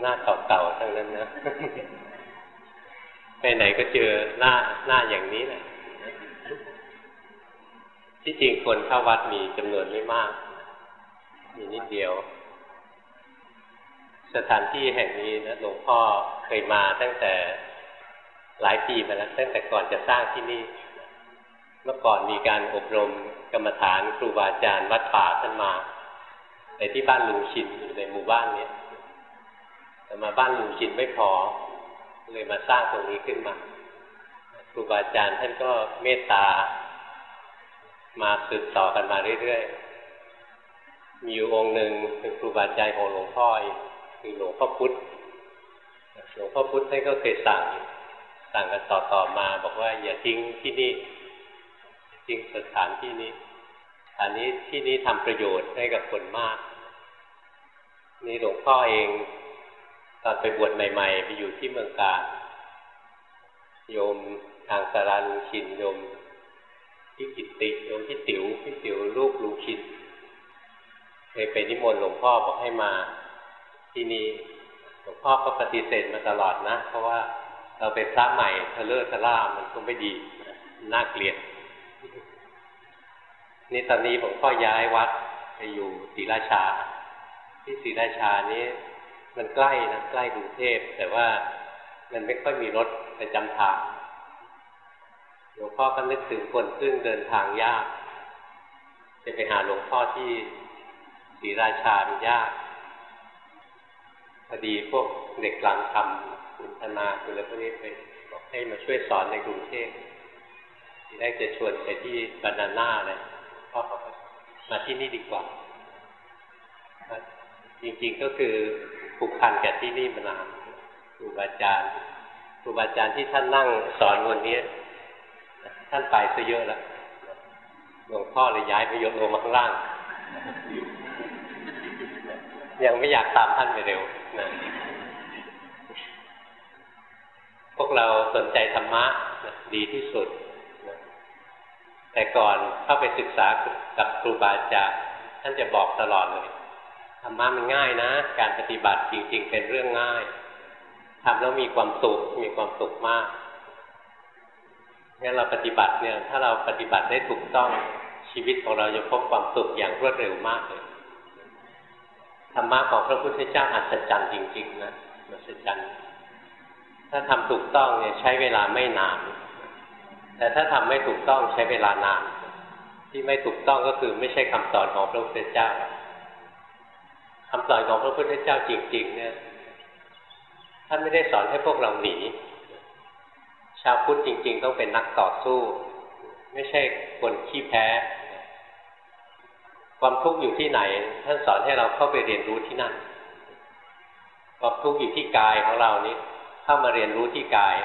หน้าเก่าๆทั้งนั้นนะ ไปไหนก็เจอหน้าหน้าอย่างนี้แหละ ที่จริงคนเข้าวัดมีจำนวนไม่มาก มีนิดเดียว สถานที่แห่งนี้นะหลวงพ่อเคยมาตั้งแต่หลายปีมาแล้วตั้งแต่ก่อนจะสร้างที่นี่ เมื่อก่อนมีการอบรมกรรมฐานครูบาอาจารย์วัดป่าท่านมาในที่บ้านลุงชินอยู่ในหมู่บ้านนี้ แต่มาบ้านลุงชินไม่พอ เลยมาสร้างตรงนี้ขึ้นมาครูบาอาจารย์ท่านก็เมตตา มาสืบต่อกันมาเรื่อยๆ มีอยู่องค์หนึ่งเป็นครูบาอาจารย์ของหลวงพ่อคือหลวงพ่อพุธหลวงพ่อพุธท่านก็เคยสั่งสั่งกันต่อๆมา บอกว่าอย่าทิ้งที่นี่ทิ้งสถานที่นี้อันนี้ที่นี้ทำประโยชน์ให้กับคนมาก นี่หลวงพ่อเอง ตอนไปบวชใหม่ ๆ ไปอยู่ที่เมืองกาญโยมทางสารันชินโยมที่กิตติโยมที่ติ๋วที่ติ๋วลูกลุงชินเคยไปนิมนต์หลวงพ่อบอกให้มา ที่นี่หลวงพ่อก็ปฏิเสธมาตลอดนะ เพราะว่าเราเป็นพระใหม่ทะเลอะทะล่ามันก็ไม่ดีน่าเกลียดนี่ตอนนี้หลวงพ่อย้ายวัดไปอยู่ศรีราชา ที่ศรีราชานี้ มันใกล้นะใกล้กรุงเทพแต่ว่ามันไม่ค่อยมีรถประจำทางหลวงพ่อก็นึกถึงคนซึ่งเดินทางยากจะไปหาหลวงพ่อที่ศรีราชามันยากพอดีพวกเด็กกลางทำคุณธนาคุณอะไรพวกนี้ไปบอกให้มาช่วยสอนในกรุงเทพทีแรกจะชวนไปที่บานาน่าเลยพ่อบอกมาที่นี่ดีกว่า จริงๆก็คือ ผูกพันกับที่นี่มานานครูบาอาจารย์ครูบาอาจารย์ที่ท่านนั่งสอนวันนี้ ท่านไปซะเยอะแล้วหลวงพ่อเลยย้ายไปยกลงมาข้างล่าง ยังไม่อยากตามท่านไปเร็วนะพวกเราสนใจธรรมะดีที่สุดนะแต่ก่อนเข้าไปศึกษากับครูบาอาจารย์ท่านจะบอกตลอดเลย ธรรมะมันง่ายนะ การปฏิบัติจริง ๆ เป็นเรื่องง่ายทำแล้วมีความสุขมีความสุขมากงั้นเราปฏิบัติเนี่ย ถ้าเราปฏิบัติได้ถูกต้องชีวิตของเราจะพบความสุขอย่างรวดเร็วมากเลยธรรมะของพระพุทธเจ้าอัศจรรย์จริง ๆ นะอัศจรรย์ถ้าทำถูกต้องเนี่ยใช้เวลาไม่นาน แต่ถ้าทำไม่ถูกต้องใช้เวลานาน ที่ไม่ถูกต้องก็คือไม่ใช่คำสอนของพระพุทธเจ้า คำสอนของพระพุทธเจ้าจริง ๆ เนี่ยท่านไม่ได้สอนให้พวกเราหนี ชาวพุทธจริง ๆ ต้องเป็นนักต่อสู้ ไม่ใช่คนขี้แพ้ ความทุกข์อยู่ที่ไหน ท่านสอนให้เราเข้าไปเรียนรู้ที่นั่นความทุกข์อยู่ที่กายของเรานี้เข้ามาเรียนรู้ที่กาย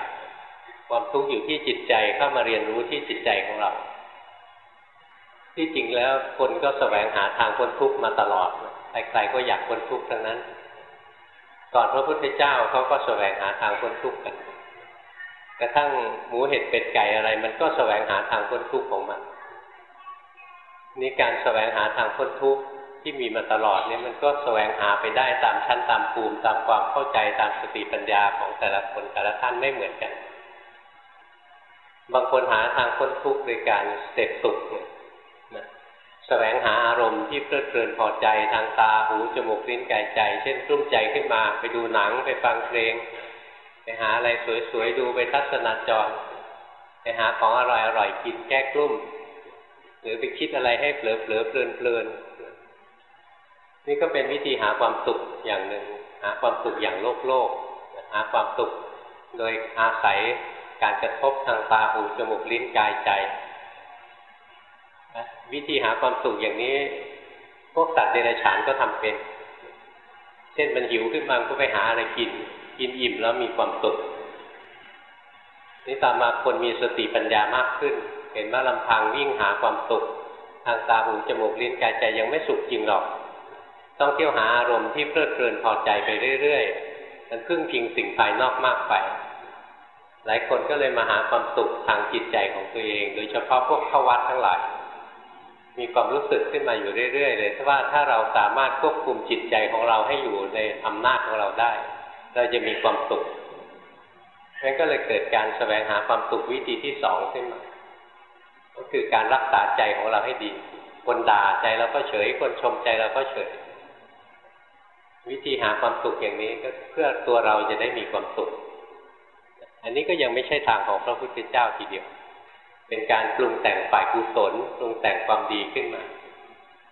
ความทุกข์อยู่ที่จิตใจเข้ามาเรียนรู้ที่จิตใจของเรา ที่จริงแล้วคนก็แสวงหาทางพ้นทุกข์มาตลอด ใครๆก็อยากพ้นทุกข์ทั้งนั้น ก่อนพระพุทธเจ้าเขาก็แสวงหาทางพ้นทุกข์กัน กระทั่งหมูเห็ดเป็ดไก่อะไร มันก็แสวงหาทางพ้นทุกข์ของมันนี่การแสวงหาทางพ้นทุกข์ที่มีมาตลอดเนี่ยมันก็แสวงหาไปได้ตามชั้นตามภูมิตามความเข้าใจตามสติปัญญาของแต่ละคนแต่ละท่านไม่เหมือนกัน บางคนหาทางพ้นทุกข์โดยการเสพสุขเนี่ย แสวงหาอารมณ์ที่เพลิดเพลินพอใจทางตาหูจมูกลิ้นกายใจ เช่นรุ่มใจขึ้นมาไปดูหนังไปฟังเพลง ไปหาอะไรสวยๆดูไปทัศนจร ไปหาของอร่อยๆกินแก้กลุ้มหรือไปคิดอะไรให้เผลอๆเพลินๆนี่ก็เป็นวิธีหาความสุขอย่างหนึ่ง หาความสุขอย่างโลกโลกหาความสุขโดยอาศัยการกระทบทางตาหูจมูกลิ้นกายใจ วิธีหาความสุขอย่างนี้ พวกสัตว์เดรัจฉานก็ทำเป็น เช่นมันหิวขึ้นมาก็ไปหาอะไรกิน กินอิ่มแล้วมีความสุขนี่ต่อมาคนมีสติปัญญามากขึ้น เห็นว่าลำพังวิ่งหาความสุข ทางตาหูจมูกลิ้นกายใจยังไม่สุขจริงหรอก ต้องเที่ยวหาอารมณ์ที่เพลิดเพลินพอใจไปเรื่อยๆมันพึ่งพิงสิ่งภายนอกมากไปหลายคนก็เลยมาหาความสุขทางจิตใจของตัวเอง โดยเฉพาะพวกเข้าวัดทั้งหลาย มีความรู้สึกขึ้นมาอยู่เรื่อยๆเลยว่าถ้าเราสามารถควบคุมจิตใจของเราให้อยู่ในอำนาจของเราได้ เราจะมีความสุขงั้นก็เลยเกิดการแสวงหาความสุขวิธีที่สองขึ้นมา ก็คือการรักษาใจของเราให้ดี คนด่าใจเราก็เฉย คนชมใจเราก็เฉย วิธีหาความสุขอย่างนี้ก็เพื่อตัวเราจะได้มีความสุข อันนี้ก็ยังไม่ใช่ทางของพระพุทธเจ้าทีเดียว เป็นการปรุงแต่งฝ่ายกุศลปรุงแต่งความดีขึ้นมา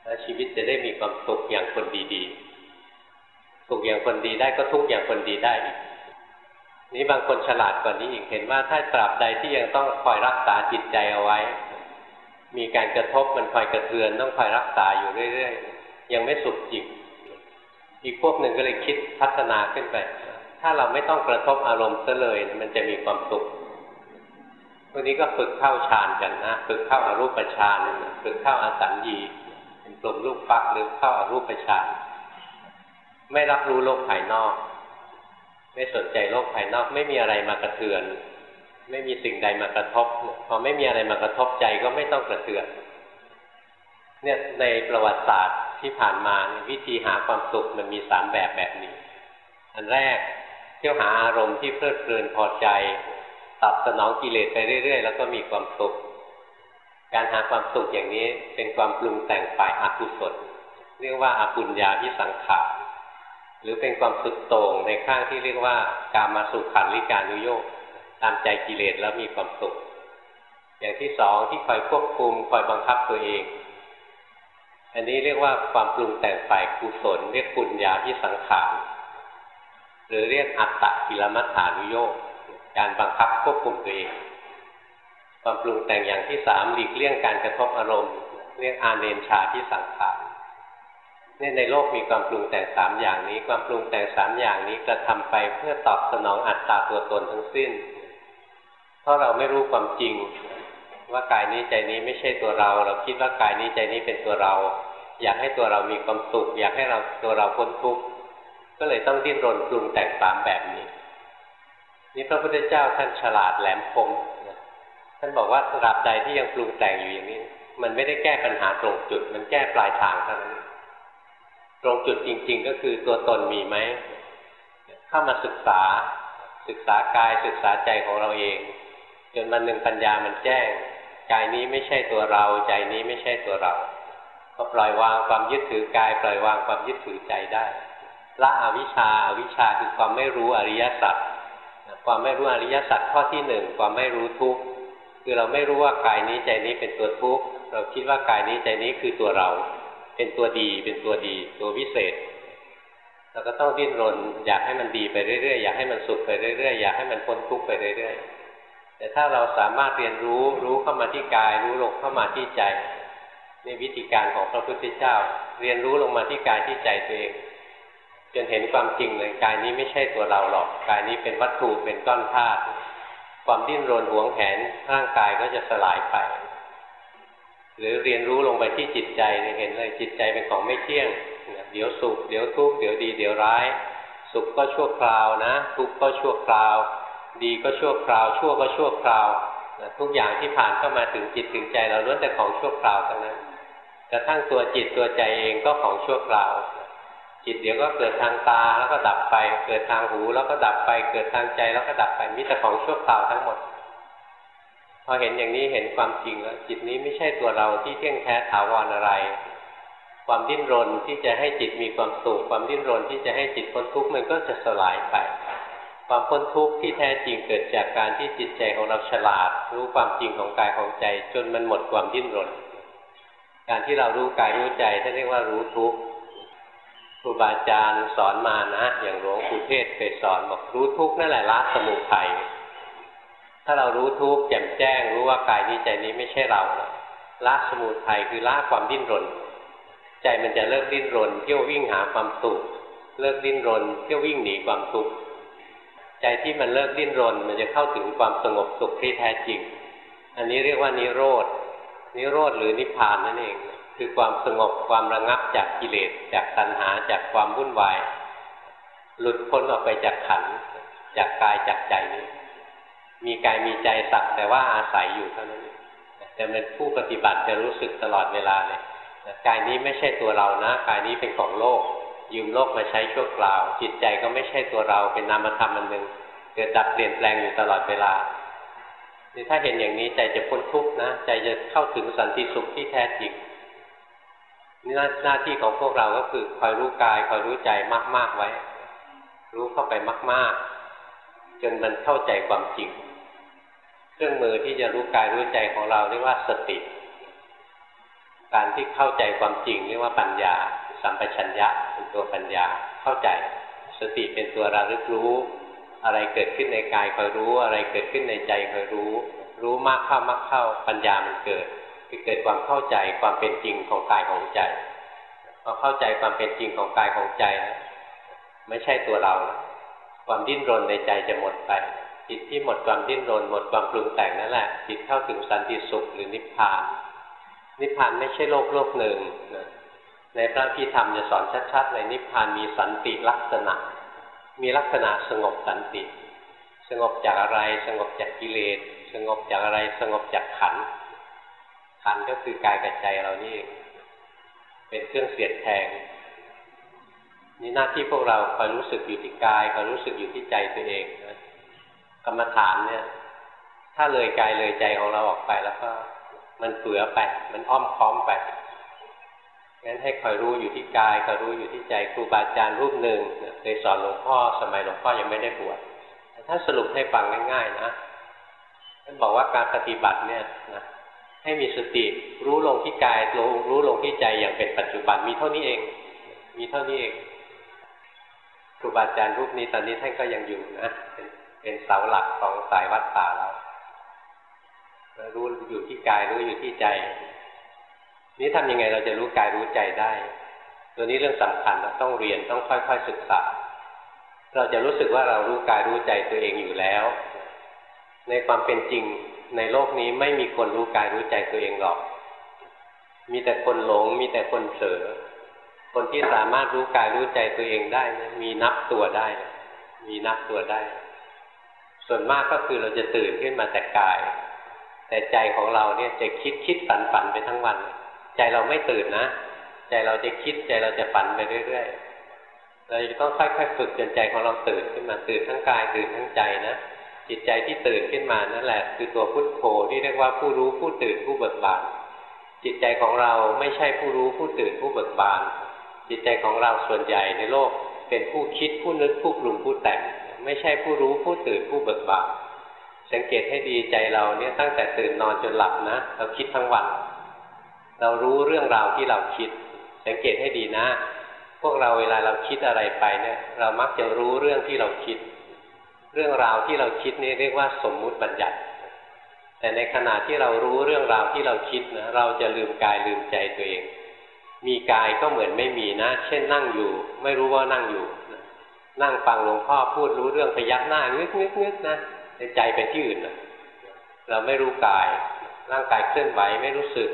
แล้วชีวิตจะได้มีความสุขอย่างคนดีๆสุขอย่างคนดีได้ก็ทุกอย่างคนดีได้อีกนี้บางคนฉลาดกว่านี้อีกเห็นว่าถ้าตราบใดที่ยังต้องคอยรักษาจิตใจเอาไว้ มีการกระทบมันคอยกระเทือนต้องคอยรักษาอยู่เรื่อยๆยังไม่สุขจริงอีกพวกหนึ่งก็เลยคิดพัฒนาขึ้นไป ถ้าเราไม่ต้องกระทบอารมณ์ซะเลย มันจะมีความสุข วกนี้ก็ฝึกเข้าฌานกันนะ ฝึกเข้าอารูปฌานฝึกเข้าอสัญญีเป็นกลุ่มลูกฟักหรือเข้าอารูปฌานไม่รับรู้โลกภายนอก ไม่สนใจโลกภายนอก ไม่มีอะไรมากระเทือน ไม่มีสิ่งใดมากระทบ พอไม่มีอะไรมากระทบใจก็ไม่ต้องกระเทือน เนี่ยในประวัติศาสตร์ที่ผ่านมาวิธีหาความสุขมันมีสามแบบแบบนี้ อันแรกเที่ยวหาอารมณ์ที่เพลิดเพลินพอใจ ตอบสนองกิเลสไปเรื่อย ๆ แล้วก็มีความสุข การหาความสุขอย่างนี้เป็นความปรุงแต่งฝ่ายอกุศลเรียกว่าอาปุญญาพิสังขารหรือเป็นความสุดโต่งในข้างที่เรียกว่าการมาสุขขันลิการุโยกตามใจกิเลสแล้วมีความสุข อย่างที่สองที่คอยควบคุมคอยบังคับตัวเอง อันนี้เรียกว่าความปรุงแต่งฝ่ายกุศล เรียกปุญญาที่สังขารหรือเรียกอัตตะกิลมัฏฐานุโยก การบังคับควบคุมตัวเอง ความปรุงแต่งอย่างที่สามหลีกเลี่ยงการกระทบอารมณ์ เรียกอาเนนชาที่สังขารเนี่ยในโลกมีความปรุงแต่งสามอย่างนี้ ความปรุงแต่งสามอย่างนี้กระทำไปเพื่อตอบสนองอัตตาตัวตนทั้งสิ้น เพราะเราไม่รู้ความจริง ว่ากายนี้ใจนี้ไม่ใช่ตัวเรา เราคิดว่ากายนี้ใจนี้เป็นตัวเรา อยากให้ตัวเรามีความสุข อยากให้เราตัวเราพ้นทุกข์ก็เลยต้องดิ้นรนปรุงแต่งสามแบบนี้ นี่พระพุทธเจ้าท่านฉลาดแหลมคมท่านบอกว่าตราบใดที่ยังปรุงแต่งอยู่อย่างนี้ มันไม่ได้แก้ปัญหาตรงจุด มันแก้ปลายทางเท่านั้น ตรงจุดจริง ๆ ก็คือตัวตนมีไหมเข้ามาศึกษาศึกษากายศึกษาใจของเราเอง จนมันหนึ่งปัญญามันแจ้งกายนี้ไม่ใช่ตัวเรา ใจนี้ไม่ใช่ตัวเราก็ปล่อยวางความยึดถือกาย ปล่อยวางความยึดถือใจได้ละอวิชชาอาวิชชาคือความไม่รู้อริยสัจ ความไม่รู้อริยสัจข้อที่หนึ่งความไม่รู้ทุกข์คือเราไม่รู้ว่ากายนี้ใจนี้เป็นตัวทุกข์เราคิดว่ากายนี้ใจนี้คือตัวเรา เป็นตัวดี เป็นตัวดี ตัววิเศษเราก็ต้องดิ้นรน อยากให้มันดีไปเรื่อยๆอยากให้มันสุขไปเรื่อยๆอยากให้มันพ้นทุกข์ไปเรื่อยๆแต่ถ้าเราสามารถเรียนรู้รู้เข้ามาที่กาย รู้ลงเข้ามาที่ใจในวิธีการของพระพุทธเจ้า เรียนรู้ลงมาที่กายที่ใจตัวเอง จนเห็นความจริงเลยกายนี้ไม่ใช่ตัวเราหรอกกายนี้เป็นวัตถุเป็นก้อนธาตุความดิ้นรนหวงแหนร่างกายก็จะสลายไป หรือเรียนรู้ลงไปที่จิตใจเห็นเลยจิตใจเป็นของไม่เที่ยง เดี๋ยวสุขเดี๋ยวทุกข์เดี๋ยวดีเดี๋ยวร้าย สุขก็ชั่วคราวนะ ทุกข์ก็ชั่วคราว ดีก็ชั่วคราว ชั่วก็ชั่วคราวทุกอย่างที่ผ่านเข้ามาถึงจิตถึงใจเราล้วนแต่ของชั่วคราวทั้งนั้นกระทั่งตัวจิตตัวใจเองก็ของชั่วคราว จิตเดี๋ยวก็เกิดทางตาแล้วก็ดับไป เกิดทางหูแล้วก็ดับไป เกิดทางใจแล้วก็ดับไปมีแต่ของชั่วคราวทั้งหมด พอเห็นอย่างนี้เห็นความจริงแล้วจิตนี้ไม่ใช่ตัวเราที่เที่ยงแท้ถาวรอะไร ความดิ้นรนที่จะให้จิตมีความสุขความดิ้นรนที่จะให้จิตพ้นทุกข์มันก็จะสลายไป ความพ้นทุกข์ที่แท้จริงเกิดจากการที่จิตใจของเราฉลาด รู้ความจริงของกายของใจ จนมันหมดความดิ้นรน การที่เรารู้กายรู้ใจท่านเรียกว่ารู้ทุกข์ รูบาอาจารย์สอนมานะ อย่างหลวงปู่เทศเคยสอนบอกรู้ทุกข์นั่นแหละละสมุทัยถ้าเรารู้ทุกข์แจ่มแจ้ง รู้ว่ากายนี้ใจนี้ไม่ใช่เราละสมุทัยคือละความดิ้นรน ใจมันจะเลิกดิ้นรนเที่ยววิ่งหาความสุขเลิกดิ้นรนเที่ยววิ่งหนีความทุกข์ใจที่มันเลิกดิ้นรน มันจะเข้าถึงความสงบสุขที่แท้จริง อันนี้เรียกว่านิโรธนิโรธหรือนิพพานนั่นเอง คือความสงบความระงับจากกิเลส จากตัณหาจากความวุ่นวาย หลุดพ้นออกไปจากขันจากกายจากใจนี้มีกายมีใจสักแต่ว่าอาศัยอยู่เท่านั้นแต่เป็นผู้ปฏิบัติจะรู้สึกตลอดเวลาเลยกายนี้ไม่ใช่ตัวเรานะ กายนี้เป็นของโลก ยืมโลกมาใช้ชั่วคราว จิตใจก็ไม่ใช่ตัวเราเป็นนามธรรมอันหนึ่งเกิดดับเปลี่ยนแปลงอยู่ตลอดเวลาถ้าเห็นอย่างนี้ใจจะพ้นทุกข์นะ ใจจะเข้าถึงสันติสุขที่แท้จริง นี่หน้าที่ของพวกเราก็คือคอยรู้กายคอยรู้ใจมาก ๆไว้ รู้เข้าไปมาก ๆ จนมันเข้าใจความจริง เครื่องมือที่จะรู้กายรู้ใจของเราเรียกว่าสติ การที่เข้าใจความจริงเรียกว่าปัญญา สัมปชัญญะเป็นตัวปัญญาเข้าใจ สติเป็นตัวระลึกรู้ อะไรเกิดขึ้นในกายคอยรู้ อะไรเกิดขึ้นในใจคอยรู้ รู้มากเข้ามากเข้าปัญญามันเกิด คือเกิดความเข้าใจความเป็นจริงของกายของใจพอเข้าใจความเป็นจริงของกายของใจแล้วไม่ใช่ตัวเราความดิ้นรนในใจจะหมดไปจิตที่หมดความดิ้นรนหมดความปรุงแต่งนั่นแหละจิตเข้าถึงสันติสุขหรือนิพพาน นิพพานไม่ใช่โลกโลกหนึ่งในพระพิธรรมจะสอนชัดๆเลยนิพพานมีสันติลักษณะ มีลักษณะสงบสันติ สงบจากอะไรสงบจากกิเลส สงบจากอะไรสงบจากขัน ขันก็คือกายกับใจเรานี่เป็นเครื่องเสียดแทงนี่หน้าที่พวกเราคอยรู้สึกอยู่ที่กายคอยรู้สึกอยู่ที่ใจตัวเองนะกรรมฐานเนี่ย ถ้าเลยกายเลยใจของเราออกไปแล้วก็มันเฟือไป มันอ้อมค้อมไปงั้นให้คอยรู้อยู่ที่กายคอยรู้อยู่ที่ใจครูบาอาจารย์รูปหนึ่งเคยสอนหลวงพ่อสมัยหลวงพ่อยังไม่ได้บวชถ้าสรุปให้ฟังง่ายๆนะท่านบอกว่าการปฏิบัติเนี่ยนะ ให้มีสติรู้ลงที่กายรู้รู้ลงที่ใจอย่างเป็นปัจจุบันมีเท่านี้เอง มีเท่านี้เองครูบาอาจารย์รูปนี้ตอนนี้ท่านก็ยังอยู่นะเป็นเป็นเสาหลักของสายวัดป่าเรารู้อยู่ที่กายรู้อยู่ที่ใจ นี้ทำยังไงเราจะรู้กายรู้ใจได้ ตัวนี้เรื่องสำคัญเราต้องเรียนต้องค่อยๆศึกษา เราจะรู้สึกว่าเรารู้กายรู้ใจตัวเองอยู่แล้ว ในความเป็นจริง ในโลกนี้ไม่มีคนรู้กายรู้ใจตัวเองหรอก มีแต่คนหลง มีแต่คนเผลอคนที่สามารถรู้กายรู้ใจตัวเองได้นะมีนับตัวได้ มีนับตัวได้ ส่วนมากก็คือเราจะตื่นขึ้นมาแต่กาย แต่ใจของเราเนี่ยจะคิดคิดฝันฝันไปทั้งวัน ใจเราไม่ตื่นนะ ใจเราจะคิดใจเราจะฝันไปเรื่อยๆเราจะต้องค่อยๆฝึกจนใจของเราตื่นขึ้นมาตื่นทั้งกายตื่นทั้งใจนะ จิตใจที่ตื่นขึ้นมานั่นแหละ คือตัวพุทโธที่เรียกว่าผู้รู้ผู้ตื่นผู้เบิกบาน จิตใจของเราไม่ใช่ผู้รู้ผู้ตื่นผู้เบิกบาน จิตใจของเราส่วนใหญ่ในโลกเป็นผู้คิดผู้นึกผู้ปรุงผู้แต่ง ไม่ใช่ผู้รู้ผู้ตื่นผู้เบิกบานสังเกตให้ดีใจเราเนี่ยตั้งแต่ตื่นนอนจนหลับนะ เราคิดทั้งวัน เรารู้เรื่องราวที่เราคิด สังเกตให้ดีนะ พวกเราเวลาเราคิดอะไรไปเนี่ย เรามักจะรู้เรื่องที่เราคิด เรื่องราวที่เราคิดนี่เรียกว่าสมมุติบัญญัติ แต่ในขณะที่เรารู้เรื่องราวที่เราคิดนะเราจะลืมกายลืมใจตัวเอง มีกายก็เหมือนไม่มีนะ เช่นนั่งอยู่ ไม่รู้ว่านั่งอยู่ นั่งฟังหลวงพ่อพูดรู้เรื่องพยักหน้างึกงึกงึกนะในใจไปที่อื่นนะเราไม่รู้กาย ร่างกายเคลื่อนไหวไม่รู้สึก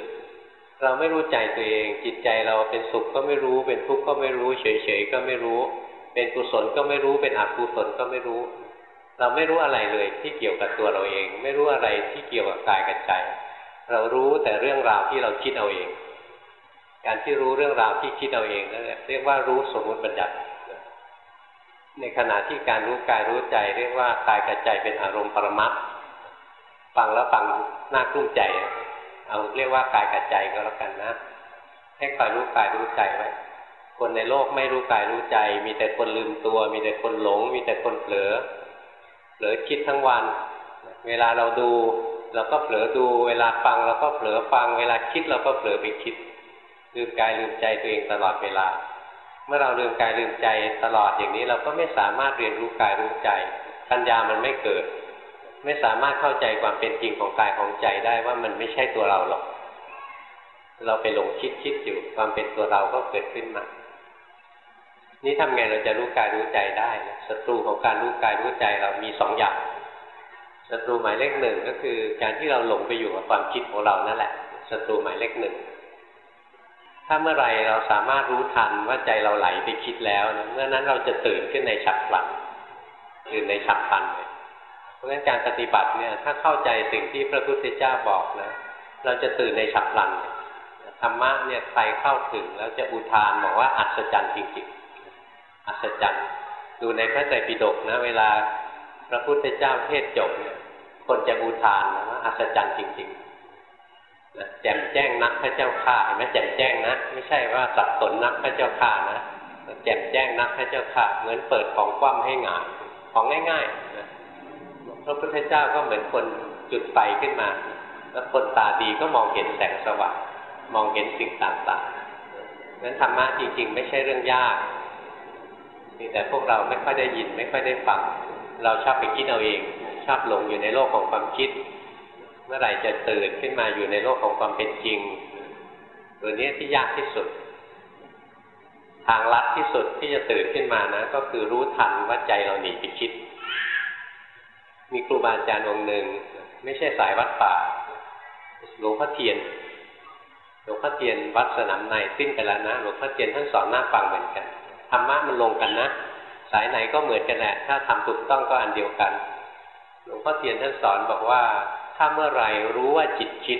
เราไม่รู้ใจตัวเอง จิตใจเราเป็นสุขก็ไม่รู้ เป็นทุกข์ก็ไม่รู้ เฉยๆก็ไม่รู้ เป็นกุศลก็ไม่รู้ เป็นอกุศลก็ไม่รู้ เราไม่รู้อะไรเลยที่เกี่ยวกับตัวเราเอง ไม่รู้อะไรที่เกี่ยวกับกายกับใจ เรารู้แต่เรื่องราวที่เราคิดเอาเอง การที่รู้เรื่องราวที่คิดเอาเองนั่นแหละเรียกว่ารู้สมมุติบัญญัติ ในขณะที่การรู้กายรู้ใจ เรียกว่ากายกับใจเป็นอารมณ์ปรมัตฟังแล้วฟังน้ากลุ้มใจเอาเรียกว่ากายกับใจก็แล้วกันนะให้คอยรู้กายรู้ใจไว้คนในโลกไม่รู้กายรู้ใจ มีแต่คนลืมตัว มีแต่คนหลง มีแต่คนเผลอ ลอคิดทั้งวัน เวลาเราดู เราก็เผลอดู เวลาฟังเราก็เผลอฟัง เวลาคิดเราก็เผลอไปคิดลืมกายลืมใจตัวเองตลอดเวลา เมื่อเราลืมกายลืมใจตลอดอย่างนี้ เราก็ไม่สามารถเรียนรู้กายรู้ใจ ปัญญามันไม่เกิด ไม่สามารถเข้าใจความเป็นจริงของกายของใจได้ว่ามันไม่ใช่ตัวเราหรอก เราไปหลงคิดคิดอยู่ความเป็นตัวเราก็เกิดขึ้นมา นี่ทำไงเราจะรู้กายรู้ใจได้ศัตรูของการรู้กายรู้ใจเรามีสองอย่างศัตรูหมายเลขหนึ่งก็คือการที่เราหลงไปอยู่กับความคิดของเรานั่นแหละศัตรูหมายเลขหนึ่งถ้าเมื่อไรเราสามารถรู้ทันว่าใจเราไหลไปคิดแล้วเมื่อนั้นเราจะตื่นขึ้นในฉับพลันตื่นในฉับพลันเลยเพราะฉะนั้นการปฏิบัติเนี่ยถ้าเข้าใจสิ่งที่พระพุทธเจ้าบอกนะ เราจะตื่นในฉับพลันธรรมะเนี่ยใครเข้าถึงแล้วจะอุทานบอกว่าอัศจรรย์จริงๆ อัศจรรย์ดูในพระไตรปิฎกนะ เวลาพระพุทธเจ้าเทศจบเนี่ยคนจะอุทานนะว่าอัศจรรย์จริงๆนะแจ่มแจ้งนักพระเจ้าข่าเห็นไหมแจ่มแจ้งนะ ไม่ใช่ว่าสับสนนักพระเจ้าข่านะแจ่มแจ้งนักพระเจ้าข่าเหมือนเปิดของคว่ำให้หงายของง่ายๆนะพระพุทธเจ้าก็เหมือนคนจุดไฟขึ้นมา แล้วคนตาดีก็มองเห็นแสงสว่างมองเห็นสิ่งต่างๆนั้นธรรมะจริง ๆ ไม่ใช่เรื่องยาก แต่พวกเราไม่ค่อยได้ยินไม่ค่อยได้ฟัง เราชอบไปคิดเอาเอง ชอบหลงอยู่ในโลกของความคิด เมื่อไหร่จะตื่นขึ้นมาอยู่ในโลกของความเป็นจริง ตัวนี้ที่ยากที่สุด ทางลัดที่สุดที่จะตื่นขึ้นมานะ ก็คือรู้ทันว่าใจเราหนีไปคิด มีครูบาอาจารย์องค์หนึ่ง ไม่ใช่สายวัดป่าหลวงพ่อเทียนหลวงพ่อเทียนวัดสนามในสิ้นไปแล้วนะหลวงพ่อเทียนท่านสอนหน้าฟังเหมือนกัน ธรรมะมันลงกันนะ สายไหนก็เหมือนกันแหละ ถ้าทำถูกต้องก็อันเดียวกัน หลวงพ่อเทียนท่านสอนบอกว่า ถ้าเมื่อไรรู้ว่าจิตคิด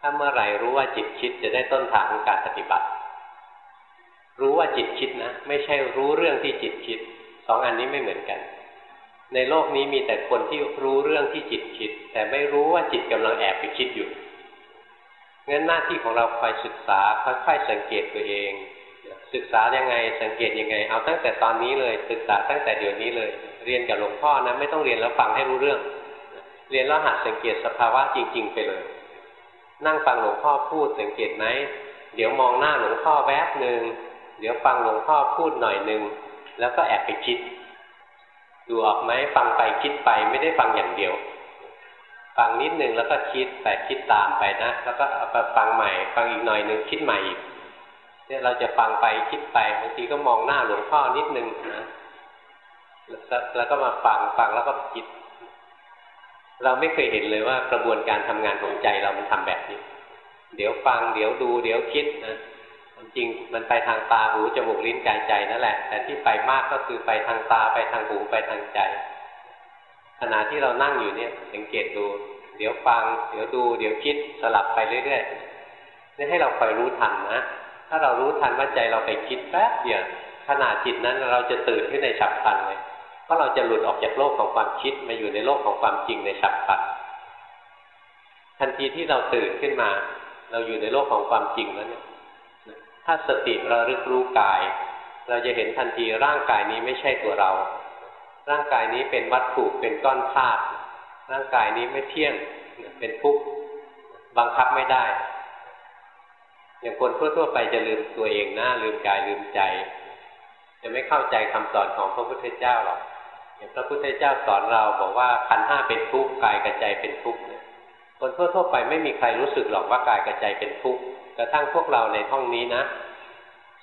ถ้าเมื่อไรรู้ว่าจิตคิดจะได้ต้นทางของการปฏิบัติ รู้ว่าจิตคิดนะ ไม่ใช่รู้เรื่องที่จิตคิด สองอันนี้ไม่เหมือนกัน ในโลกนี้มีแต่คนที่รู้เรื่องที่จิตคิด แต่ไม่รู้ว่าจิตกำลังแอบไปคิดอยู่งั้นหน้าที่ของเราคอยศึกษาค่อยๆสังเกตตัวเอง ศึกษายังไงสังเกตยังไง เอาตั้งแต่ตอนนี้เลย ศึกษาตั้งแต่เดี๋ยวนี้เลย เรียนกับหลวงพ่อนะไม่ต้องเรียนแล้วฟังให้รู้เรื่อง เรียนแล้วหัดสังเกตสภาวะจริง ๆ ไปเลย นั่งฟังหลวงพ่อพูดสังเกตไหมเดี๋ยวมองหน้าหลวงพ่อแวบหนึ่งเดี๋ยวฟังหลวงพ่อพูดหน่อยหนึ่งแล้วก็แอบไปคิด ดูออกไหมฟังไปคิดไปไม่ได้ฟังอย่างเดียว ฟังนิดหนึ่งแล้วก็คิดแต่คิดตามไปนะ แล้วก็ไปฟังใหม่ ฟังอีกหน่อยหนึ่งคิดใหม่อีก เนี่ยเราจะฟังไปคิดไปบางทีก็มองหน้าหลวงพ่อนิดนึงนะแล้วก็มาฟังฟังแล้วก็คิด เราไม่เคยเห็นเลยว่ากระบวนการทำงานของใจเรามันทำแบบนี้ เดี๋ยวฟังเดี๋ยวดู เดี๋ยวคิดนะจริงมันไปทางตาหูจมูกลิ้นกายใจนั่นแหละ แต่ที่ไปมากก็คือไปทางตาไปทางหูไปทางใจ ขณะที่เรานั่งอยู่เนี่ยสังเกตดู เดี๋ยวฟัง เดี๋ยวดู เดี๋ยวคิดสลับไปเรื่อยๆนี่ให้เราคอยรู้ทันนะ ถ้าเรารู้ทันว่าใจเราไปคิดแป๊บเดียวขณะจิตนั้นเราจะตื่นขึ้นในฉับพลันเลยเพราะเราจะหลุดออกจากโลกของความคิดมาอยู่ในโลกของความจริงในฉับพลันทันทีที่เราตื่นขึ้นมา เราอยู่ในโลกของความจริงแล้วเนี่ยถ้าสติเรารึกรู้กาย เราจะเห็นทันทีร่างกายนี้ไม่ใช่ตัวเรา ร่างกายนี้เป็นวัตถุเป็นก้อนธาตุร่างกายนี้ไม่เที่ยงเป็นทุกข์บังคับไม่ได้ อย่างคนทั่วๆไปจะลืมตัวเองน้าลืมกายลืมใจ จะไม่เข้าใจคำสอนของพระพุทธเจ้าหรอกอย่างพระพุทธเจ้าสอนเราบอกว่าขันห้าเป็นทุกข์กายกับใจเป็นทุกข์คนทั่วๆไปไม่มีใครรู้สึกหรอกว่ากายกับใจเป็นทุกข์กระทั่งพวกเราในห้องนี้นะ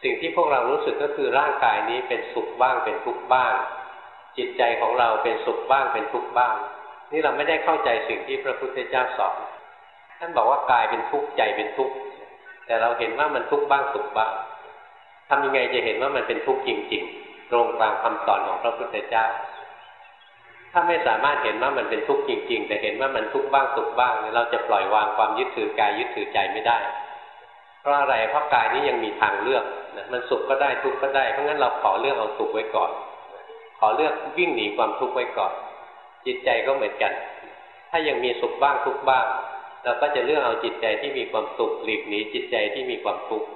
สิ่งที่พวกเรารู้สึกก็คือร่างกายนี้เป็นสุขบ้างเป็นทุกข์บ้าง จิตใจของเราเป็นสุขบ้างเป็นทุกข์บ้าง นี่เราไม่ได้เข้าใจสิ่งที่พระพุทธเจ้าสอนท่านบอกว่ากายเป็นทุกข์ใจเป็นทุกข์ แต่เราเห็นว่ามันทุกข์บ้างสุขบ้างทำยังไงจะเห็นว่ามันเป็นทุกข์จริง ๆ ตรงตามคำสอนของพระพุทธเจ้า ถ้าไม่สามารถเห็นว่ามันเป็นทุกข์จริง ๆ แต่เห็นว่ามันทุกข์บ้างสุขบ้าง เราจะปล่อยวางความยึดถือกายยึดถือใจไม่ได้ เพราะอะไรเพราะกายนี้ยังมีทางเลือกนะมันสุขก็ได้ทุกข์ก็ได้ เพราะงั้นเราขอเลือกเอาสุขไว้ก่อน ขอเลือกวิ่งหนีความทุกข์ไว้ก่อน จิตใจก็เหมือนกัน ถ้ายังมีสุขบ้างทุกข์บ้าง เราก็จะเลือกเอาจิตใจที่มีความสุขหลีกหนีจิตใจที่มีความทุกข์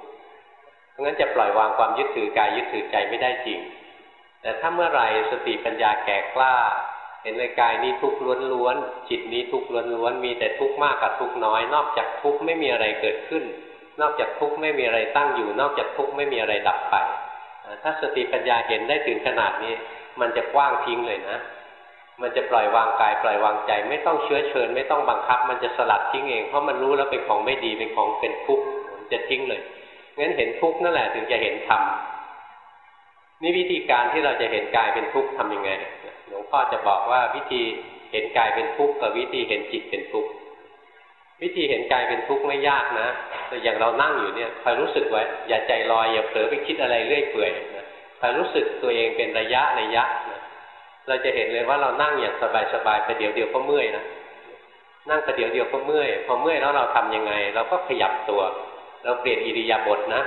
เพราะงั้นจะปล่อยวางความยึดถือกายยึดถือใจไม่ได้จริง แต่ถ้าเมื่อไหร่สติปัญญาแก่กล้า เห็นในกายนี้ทุกข์ล้วนๆจิตนี้ทุกข์ล้วนๆมีแต่ทุกข์มากกับทุกข์น้อย นอกจากทุกข์ไม่มีอะไรเกิดขึ้น นอกจากทุกข์ไม่มีอะไรตั้งอยู่ นอกจากทุกข์ไม่มีอะไรดับไปถ้าสติปัญญาเห็นได้ถึงขนาดนี้ มันจะกว้างทิ้งเลยนะ มันจะปล่อยวางกายปล่อยวางใจ ไม่ต้องเชื้อเชิญ ไม่ต้องบังคับ มันจะสลัดทิ้งเองเพราะมันรู้แล้วเป็นของไม่ดีเป็นของเป็นทุกข์จะทิ้งเลยงั้นเห็นทุกข์นั่นแหละถึงจะเห็นธรรมนี่วิธีการที่เราจะเห็นกายเป็นทุกข์ทำยังไงหลวงพ่อจะบอกว่าวิธีเห็นกายเป็นทุกข์กับวิธีเห็นจิตเป็นทุกข์วิธีเห็นกายเป็นทุกข์ไม่ยากนะแต่อย่างเรานั่งอยู่เนี่ยคอยรู้สึกไว้ อย่าใจลอยอย่าเผลอไปคิดอะไรเรื่อยเปื่อยคอยรู้สึกตัวเองเป็นระยะระยะนะ เราจะเห็นเลยว่าเรานั่งอย่างสบายๆไปเดี๋ยวเดียวก็เมื่อยนะนั่งประเดี๋ยวเดียวก็เมื่อยพอเมื่อยแล้วเราทํำยังไง เราก็ขยับตัว เราเปลี่ยนอิริยาบถนะ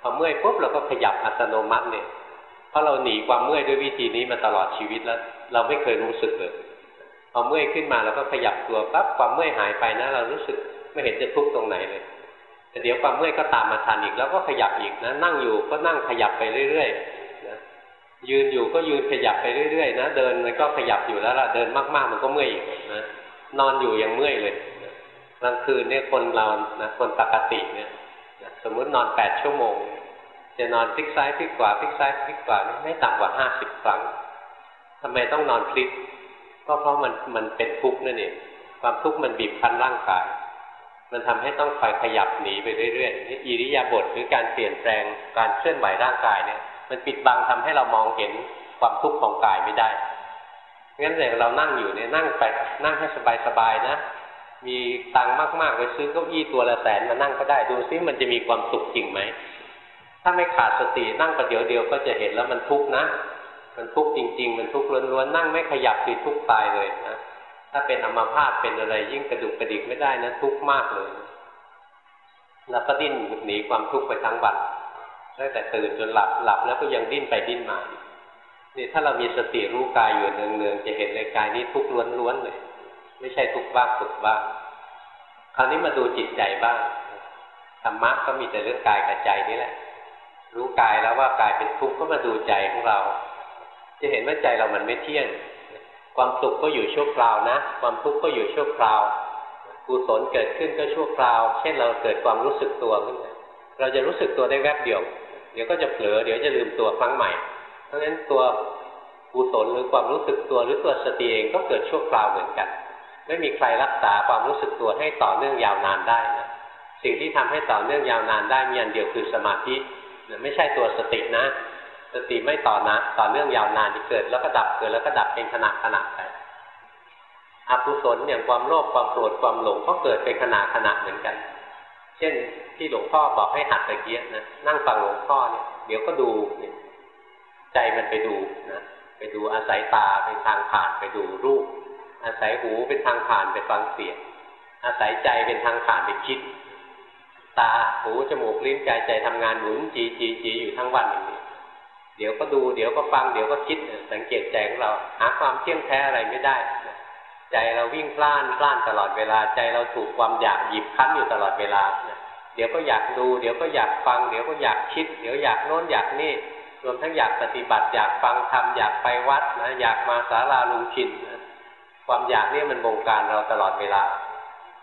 พอเมื่อยปุ๊บเราก็ขยับอัตโนมัติเนี่ยเพราะเราหนีความเมื่อยด้วยวิธีนี้มาตลอดชีวิตแล้ว เราไม่เคยรู้สึกเลยพอเมื่อยขึ้นมาเราก็ขยับตัวปั๊บความเมื่อยหายไปนะ เรารู้สึกไม่เห็นจะทุกข์ตรงไหนเลยแต่เดี๋ยวความเมื่อยก็ตามมาทันอีก แล้วก็ขยับอีกนะนั่งอยู่ก็นั่งขยับไปเรื่อยๆ ยืนอยู่ก็ยืนขยับไปเรื่อยๆนะเดินมันก็ขยับอยู่แล้วล่ะเดินมากๆมันก็เมื่อยอีกนะนอนอยู่ยังเมื่อยเลยกลางคืนเนี่ยคนเรานะคนปกติเนี่ยสมมุตินอนแปดชั่วโมง จะนอนพลิกซ้ายพลิกขวาพลิกซ้ายพลิกขวาไม่ต่ำกว่าห้าสิบครั้งทำไมต้องนอนพลิก ก็เพราะมันมันเป็นทุกข์นั่นเองความทุกข์มันบีบคั้นร่างกาย มันทำให้ต้องคอยขยับหนีไปเรื่อยๆนี่อิริยาบถหรือการเปลี่ยนแปลงการเคลื่อนไหวร่างกายเนี่ย มันปิดบังทำให้เรามองเห็นความทุกข์ของกายไม่ได้งั้นอย่างเรานั่งอยู่เนี่ยนั่งไปนั่งให้สบายๆนะ มีตังค์มากๆไปซื้อเก้าอี้ตัวละแสนมานั่งก็ได้ดูซิมันจะมีความสุขจริงไหมถ้าไม่ขาดสตินั่งประเดี๋ยวเดียวก็จะเห็นแล้วมันทุกข์นะ มันทุกข์จริง ๆ มันทุกข์ล้วนๆนั่งไม่ขยับคือทุกข์ตายเลยนะถ้าเป็นอัมาพาตเป็นอะไรยิ่งกระดุกกระดิกไม่ได้นะทุกข์มากเลยเราก็ดิ้นหนีความทุกข์ไปทั้งวัน ตั้งแต่ตื่นจนหลับหลับแล้วก็ยังดิ้นไปดิ้นมานี่ถ้าเรามีสติรู้กายอยู่เนืองๆจะเห็นในกายนี้ทุกล้วนๆเลย ไม่ใช่ทุกบ้างสุขบ้างคราวนี้มาดูจิตใจบ้างธรรมะก็มีแต่เรื่องกายกับใจนี่แหละ รู้กายแล้วว่ากายเป็นทุกข์ก็มาดูใจของเรา จะเห็นว่าใจเรามันไม่เที่ยงความสุขก็อยู่ชั่วคราวนะ ความทุกข์ก็อยู่ชั่วคราวกุศลเกิดขึ้นก็ชั่วคราว เช่นเราเกิดความรู้สึกตัวขึ้นเราจะรู้สึกตัวได้แวบเดียว เดี๋ยวก็จะเผลอเดี๋ยวจะลืมตัวครั้งใหม่ เพราะฉะนั้นตัวกุศลหรือความรู้สึกตัวหรือตัวสติเองก็เกิดชั่วคราวเหมือนกัน ไม่มีใครรักษาความรู้สึกตัวให้ต่อเนื่องยาวนานได้นะสิ่งที่ทำให้ต่อเนื่องยาวนานได้มีอันเดียวคือสมาธิไม่ใช่ตัวสตินะ สติไม่ต่อนะ ต่อเนื่องยาวนานที่เกิดแล้วก็ดับเกิดแล้วก็ดับเป็นขณะขณะไปอกุศลอย่างความโลภความโกรธความหลงก็เกิดเป็นขณะขณะเหมือนกัน เช่นที่หลวงพ่อบอกให้หัดตะเกียบนะนั่งฟังหลวงพ่อเนี่ยเดี๋ยวก็ดูใจมันไปดูนะไปดูอาศัยตาเป็นทางผ่านไปดูรูป อาศัยหูเป็นทางผ่านไปฟังเสียง อาศัยใจเป็นทางผ่านไปคิด ตาหูจมูกลิ้นกายใจทำงานหมุนจีจีจีอยู่ทั้งวันอย่างนี้เดี๋ยวก็ดูเดี๋ยวก็ฟังเดี๋ยวก็คิดสังเกตใจของเรา หาความเที่ยงแท้อะไรไม่ได้ ใจเราวิ่งพล่านพล่านตลอดเวลา ใจเราถูกความอยากหยิบคั้นอยู่ตลอดเวลา เดี๋ยวก็อยากดู เดี๋ยวก็อยากฟัง เดี๋ยวก็อยากคิด เดี๋ยวอยากโน้นอยากนี่ รวมทั้งอยากปฏิบัติ อยากฟังธรรม อยากไปวัดนะอยากมาศาลาลุงชินนะความอยากนี่มันบงการเราตลอดเวลา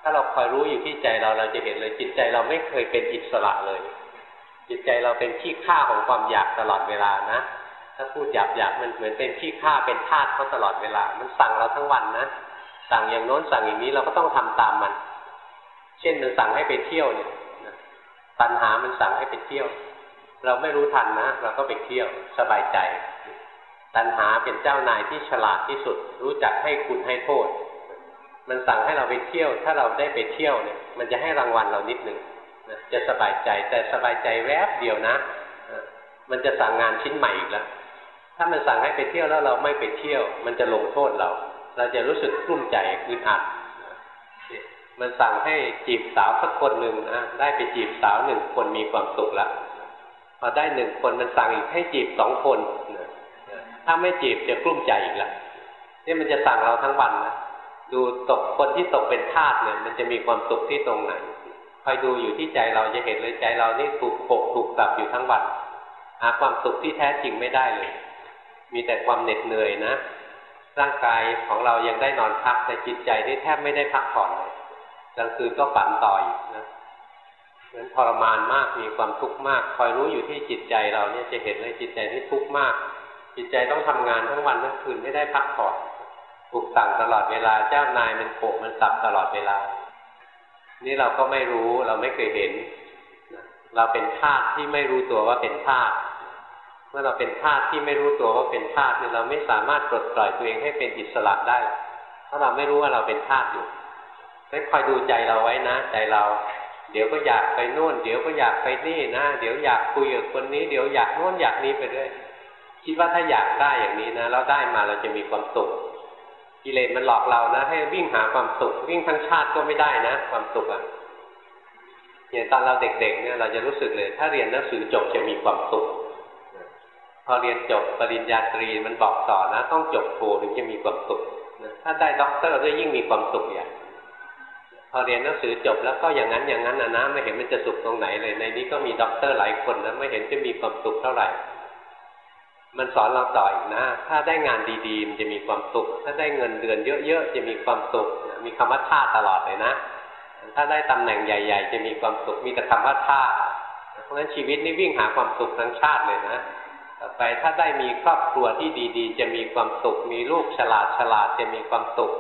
ถ้าเราคอยรู้อยู่ที่ใจเราเราจะเห็นเลยจิตใจเราไม่เคยเป็นอิสระเลย จิตใจเราเป็นที่ฆ่าของความอยากตลอดเวลานะถ้าพูดหยาบหยาบมันเหมือนเป็นที่ฆ่าเป็นทาสเขาตลอดเวลา มันสั่งเราทั้งวันนะ สั่งอย่างโน้นสั่งอย่างนี้เราก็ต้องทำตามมัน เช่นมันสั่งให้ไปเที่ยวเนี่ยตัณหามันสั่งให้ไปเที่ยว เราไม่รู้ทันนะ เราก็ไปเที่ยวสบายใจ ตัณหาเป็นเจ้านายที่ฉลาดที่สุด รู้จักให้คุณให้โทษ มันสั่งให้เราไปเที่ยว ถ้าเราได้ไปเที่ยวเนี่ย มันจะให้รางวัลเรานิดหนึ่งจะสบายใจแต่สบายใจแวบเดียวนะ มันจะสั่งงานชิ้นใหม่อีกแล้ว ถ้ามันสั่งให้ไปเที่ยวแล้วเราไม่ไปเที่ยว มันจะลงโทษเรา เราจะรู้สึกกลุ้มใจอึดอัดมันสั่งให้จีบสาวสักคนหนึ่งนะได้ไปจีบสาวหนึ่งคนมีความสุขแล้วพอได้หนึ่งคนมันสั่งอีกให้จีบสองคนถ้าไม่จีบจะกลุ้มใจอีกละนี่มันจะสั่งเราทั้งวันนะดูตกคนที่ตกเป็นทาสเนี่ย มันจะมีความสุขที่ตรงไหนคอยดูอยู่ที่ใจเราจะเห็นเลยใจเรานี่ถูกปกถูกตับอยู่ทั้งวันหาความสุขที่แท้จริงไม่ได้เลย มีแต่ความเหน็ดเหนื่อยนะ ร่างกายของเรายังได้นอนพักแต่จิตใจนี่แทบไม่ได้พักผ่อนเลยกลางคืนก็ฝันต่อยนะนั้นทรมานมากมีความทุกข์มาก คอยรู้อยู่ที่จิตใจเราเนี่ยจะเห็นเลยจิตใจที่ทุกข์มาก จิตใจต้องทำงานทั้งวันทั้งคืนไม่ได้พักผ่อนถูกสั่งตลอดเวลาเจ้านายมันโกมันสับตลอดเวลา นี่เราก็ไม่รู้เราไม่เคยเห็น เราเป็นทาสที่ไม่รู้ตัวว่าเป็นทาส เมื่อเราเป็นธาตุที่ไม่รู้ตัวว่าเป็นธาตุเนี่ยเราไม่สามารถปลดปล่อยตัวเองให้เป็นอิสระได้ เพราะเราไม่รู้ว่าเราเป็นธาตุอยู่ให้คอยดูใจเราไว้นะ ใจเรา เดี๋ยวก็อยากไปโน่น เดี๋ยวก็อยากไปนี่นะ เดี๋ยวอยากคุยกับคนนี้ เดี๋ยวอยากโน่นอยากนี้ไปเรื่อยคิดว่าถ้าอยากได้อย่างนี้นะเราได้มาเราจะมีความสุขกิเลสมันหลอกเรานะ ให้วิ่งหาความสุข วิ่งทั้งชาติก็ไม่ได้นะ ความสุขอะอย่างตอนเราเด็กๆเนี่ยเราจะรู้สึกเลย ถ้าเรียนหนังสือจบจะมีความสุข พอเรียนจบปริญญาตรีมันบอกต่อนะ ต้องจบโทถึงจะมีความสุขถ้าได้ด็อกเตอร์ก็ยิ่งมีความสุขอย่างพอเรียนหนังสือจบแล้วก็อย่างนั้นอย่างนั้นนะนะไม่เห็นมันจะสุขตรงไหนเลยในนี้ก็มีด็อกเตอร์หลายคนนะไม่เห็นจะมีความสุขเท่าไหร่ มันสอนเราต่ออีกนะ ถ้าได้งานดีๆมันจะมีความสุข ถ้าได้เงินเดือนเยอะๆจะมีความสุขมีคำว่าท่าตลอดเลยนะ ถ้าได้ตำแหน่งใหญ่ ๆ จะมีความสุขมีแต่คำว่าท่าเพราะฉะนั้นชีวิตนี่วิ่งหาความสุขทั้งชาติเลยนะ ต่อไปถ้าได้มีครอบครัวที่ดีๆ จะมีความสุข มีลูกฉลาดฉลาดจะมีความสุข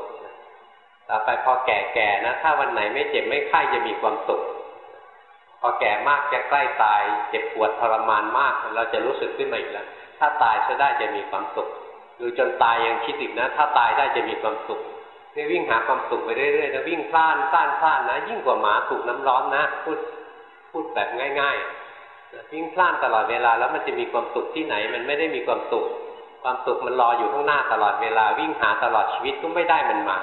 ต่อไปพอแก่ๆนะ ถ้าวันไหนไม่เจ็บไม่ไข้จะมีความสุข พอแก่มากจะใกล้ตาย เจ็บปวดทรมานมาก เราจะรู้สึกขึ้นมาอีกแล้ว ถ้าตายจะได้จะมีความสุขดูจนตายยังคิดอีกนะ ถ้าตายได้จะมีความสุขนี่วิ่งหาความสุขไปเรื่อยๆนะวิ่งพล่านพล่านพล่านนะ ยิ่งกว่าหมาถูกน้ำร้อนนะ พูดพูดแบบง่าย ๆ วิ่งพล่านตลอดเวลา แล้วมันจะมีความสุขที่ไหน มันไม่ได้มีความสุข ความสุขมันรออยู่ข้างหน้าตลอดเวลา วิ่งหาตลอดชีวิตก็ไม่ได้มันมา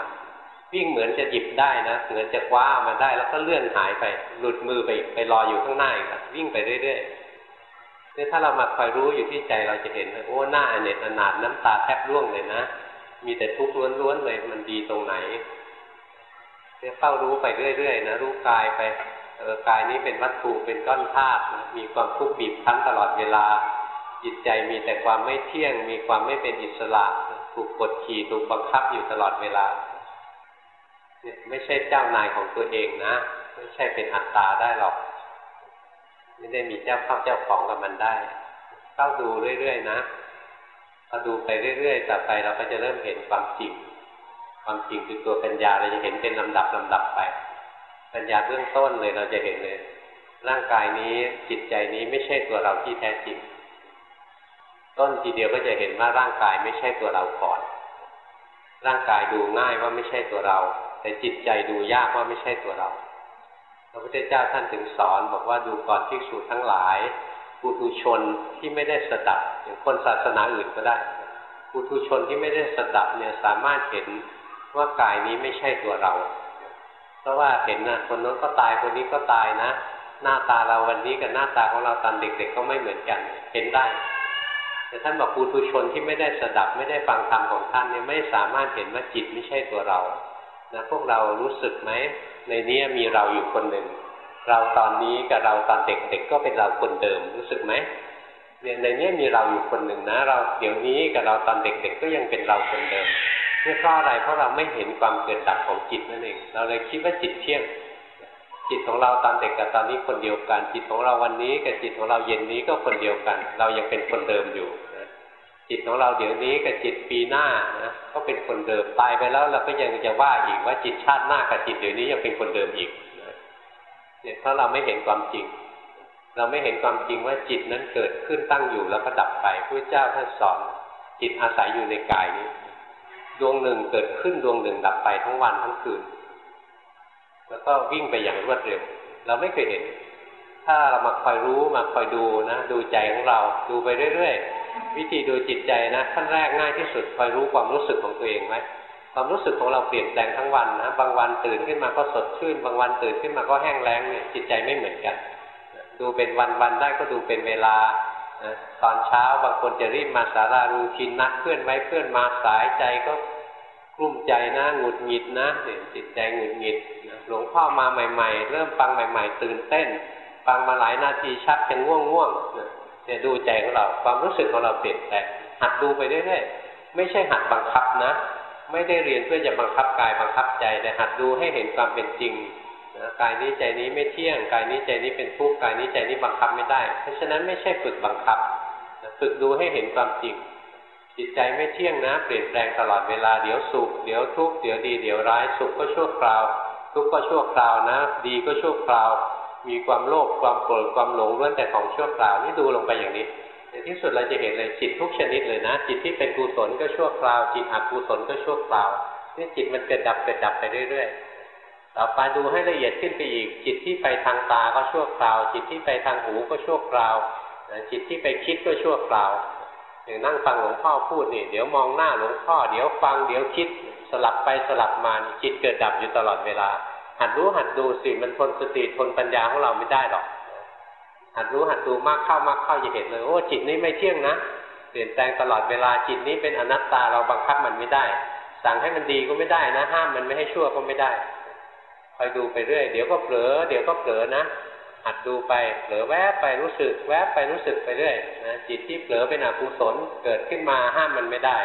วิ่งเหมือนจะหยิบได้นะเหมือนจะคว้ามันได้แล้วก็เลื่อนหายไปหลุดมือไปไปรออยู่ข้างหน้าอีกวิ่งไปเรื่อยๆเนี่ยถ้าเรามาคอยรู้อยู่ที่ใจเราจะเห็นโอ้หน้าอเนตอนาถน้ำตาแทบร่วงเลยนะมีแต่ทุกข์ล้วนๆเลยมันดีตรงไหนเนี่ยเฝ้ารู้ไปเรื่อยๆนะรู้กายไป เออกายนี้เป็นวัตถุเป็นก้อนธาตุมีความทุกข์บีบคั้นตลอดเวลา จิตใจมีแต่ความไม่เที่ยง มีความไม่เป็นอิสระ ถูกกดขี่ถูกบังคับอยู่ตลอดเวลาเนี่ยไม่ใช่เจ้านายของตัวเองนะ ไม่ใช่เป็นอัตตาได้หรอก ไม่ได้มีเจ้าเข้าเจ้าของกับมันได้เข้าดูเรื่อยๆนะพอดูไปเรื่อยๆต่อไปเราก็จะเริ่มเห็นความจริง ความจริงคือตัวปัญญาเราจะเห็นเป็นลำดับลำดับไป ปัญญาเบื้องต้นเลยเราจะเห็นเลย ร่างกายนี้จิตใจนี้ไม่ใช่ตัวเราที่แท้จริง ต้นทีเดียวก็จะเห็นว่าร่างกายไม่ใช่ตัวเราก่อน ร่างกายดูง่ายว่าไม่ใช่ตัวเรา แต่จิตใจดูยากว่าไม่ใช่ตัวเราพระพุทธเจ้าท่านถึงสอนบอกว่าดูก่อนภิกษุทั้งหลายปุถุชนที่ไม่ได้สดับอย่างคนศาสนาอื่นก็ได้ปุถุชนที่ไม่ได้สดับเนี่ยสามารถเห็นว่ากายนี้ไม่ใช่ตัวเรา เพราะว่าเห็นนะคนนู้นก็ตายคนนี้ก็ตายนะ หน้าตาเราวันนี้กับหน้าตาของเราตอนเด็ก ๆ ก็ไม่เหมือนกันเห็นได้ แต่ท่านบอกปุถุชนที่ไม่ได้สดับไม่ได้ฟังธรรมของท่านเนี่ยไม่สามารถเห็นว่าจิตไม่ใช่ตัวเรานะพวกเรารู้สึกไหมในนี้มีเราอยู่คนหนึ่ง เราตอนนี้กับเราตอนเด็กๆก็เป็นเราคนเดิมรู้สึกไหมเนี่ยในนี้มีเราอยู่คนหนึ่งนะ เราเดี๋ยวนี้กับเราตอนเด็กๆก็ยังเป็นเราคนเดิม นี่เพราะอะไรเพราะเราไม่เห็นความเกิดดับของจิตนั่นเอง เราเลยคิดว่าจิตเที่ยง จิตของเราตอนเด็กกับตอนนี้คนเดียวกัน จิตของเราวันนี้กับจิตของเราเย็นนี้ก็คนเดียวกัน เรายังเป็นคนเดิมอยู่จิตของเราเดี๋ยวนี้กับจิตปีหน้านะก็เป็นคนเดิมตายไปแล้วเราก็ยังจะว่าอีกว่าจิตชาติหน้ากับจิตเดี๋ยวนี้ยังเป็นคนเดิมอีกเนี่ยเพราะเราไม่เห็นความจริง เราไม่เห็นความจริงว่าจิตนั้นเกิดขึ้นตั้งอยู่แล้วก็ดับไปพระเจ้าท่านสอนจิตอาศัยอยู่ในกายนี้ ดวงหนึ่งเกิดขึ้นดวงหนึ่งดับไปทั้งวันทั้งคืน แล้วก็วิ่งไปอย่างรวดเร็ว เราไม่เคยเห็น ถ้าเรามาคอยรู้มาคอยดูนะ ดูใจของเราดูไปเรื่อยๆ วิธีดูจิตใจนะขั้นแรกง่ายที่สุดคอยรู้ความรู้สึกของตัวเองไหมความรู้สึกของเราเปลี่ยนแปลงทั้งวันนะบางวันตื่นขึ้นมาก็สดชื่น บางวันตื่นขึ้นมาก็แห้งแล้งเนี่ยจิตใจไม่เหมือนกัน ดูเป็นวันๆได้ก็ดูเป็นเวลา ตอนเช้าบางคนจะรีบมาสารารูชินนัดเพื่อนไว้เพื่อนมาสายใจก็กลุ้มใจนะหงุดหงิดนะเนี่ยจิตใจหงุดหงิดหลวงพ่อมาใหม่ ๆ เริ่มฟังใหม่ ๆ ตื่นเต้น ฟังมาหลายนาทีชักจะง่วงง่วงเนี่ยดูใจของเราความรู้สึกของเราเปลี่ยนแปลงหัดดูไปเรื่อยๆไม่ใช่หัดบังคับนะ ไม่ได้เรียนเพื่อจะบังคับกายบังคับใจแต่หัดดูให้เห็นความเป็นจริง กายนี้ใจนี้ไม่เที่ยง กายนี้ใจนี้เป็นทุกข์กายนี้ใจนี้บังคับไม่ได้ เพราะฉะนั้นไม่ใช่ฝึกบังคับฝึกดูให้เห็นความจริง จิตใจไม่เที่ยงนะ เปลี่ยนแปลงตลอดเวลาเดี๋ยวสุขเดี๋ยวทุกข์เดี๋ยวดีเดี๋ยวร้ายสุขก็ชั่วคราว ทุกข์ก็ชั่วคราวนะ ดีก็ชั่วคราว มีความโลภความโกรธความหลงล้วนแต่ของชั่วคราวนี่ดูลงไปอย่างนี้ในที่สุดเราจะเห็นเลยจิตทุกชนิดเลยนะ จิตที่เป็นกุศลก็ชั่วคราว จิตอกุศลก็ชั่วคราวนี่จิตมันเกิดดับเกิดดับไปเรื่อยๆ ต่อไปดูให้ละเอียดขึ้นไปอีก จิตที่ไปทางตาก็ชั่วคราว จิตที่ไปทางหูก็ชั่วคราว จิตที่ไปคิดก็ชั่วคราวอย่างนั่งฟังหลวงพ่อพูดนี่เดี๋ยวมองหน้าหลวงพ่อ เดี๋ยวฟังเดี๋ยวคิดสลับไปสลับมาจิตเกิดดับอยู่ตลอดเวลา หัดรู้หัดดูสิมันทนสติทนปัญญาของเราไม่ได้หรอก หัดรู้หัดดูมากเข้ามากเข้าจะเห็นเลยโอ้จิตนี้ไม่เที่ยงนะเปลี่ยนแปลงตลอดเวลาจิตนี้เป็นอนัตตาเราบังคับมันไม่ได้ สั่งให้มันดีก็ไม่ได้นะ ห้ามมันไม่ให้ชั่วก็ไม่ได้ คอยดูไปเรื่อย เดี๋ยวก็เผลอ เดี๋ยวก็เผลอนะหัดดูไปเผลอแวบไปรู้สึก แวบไปรู้สึกไปเรื่อยนะจิตที่เผลอเป็นอกุศลเกิดขึ้นมาห้ามมันไม่ได้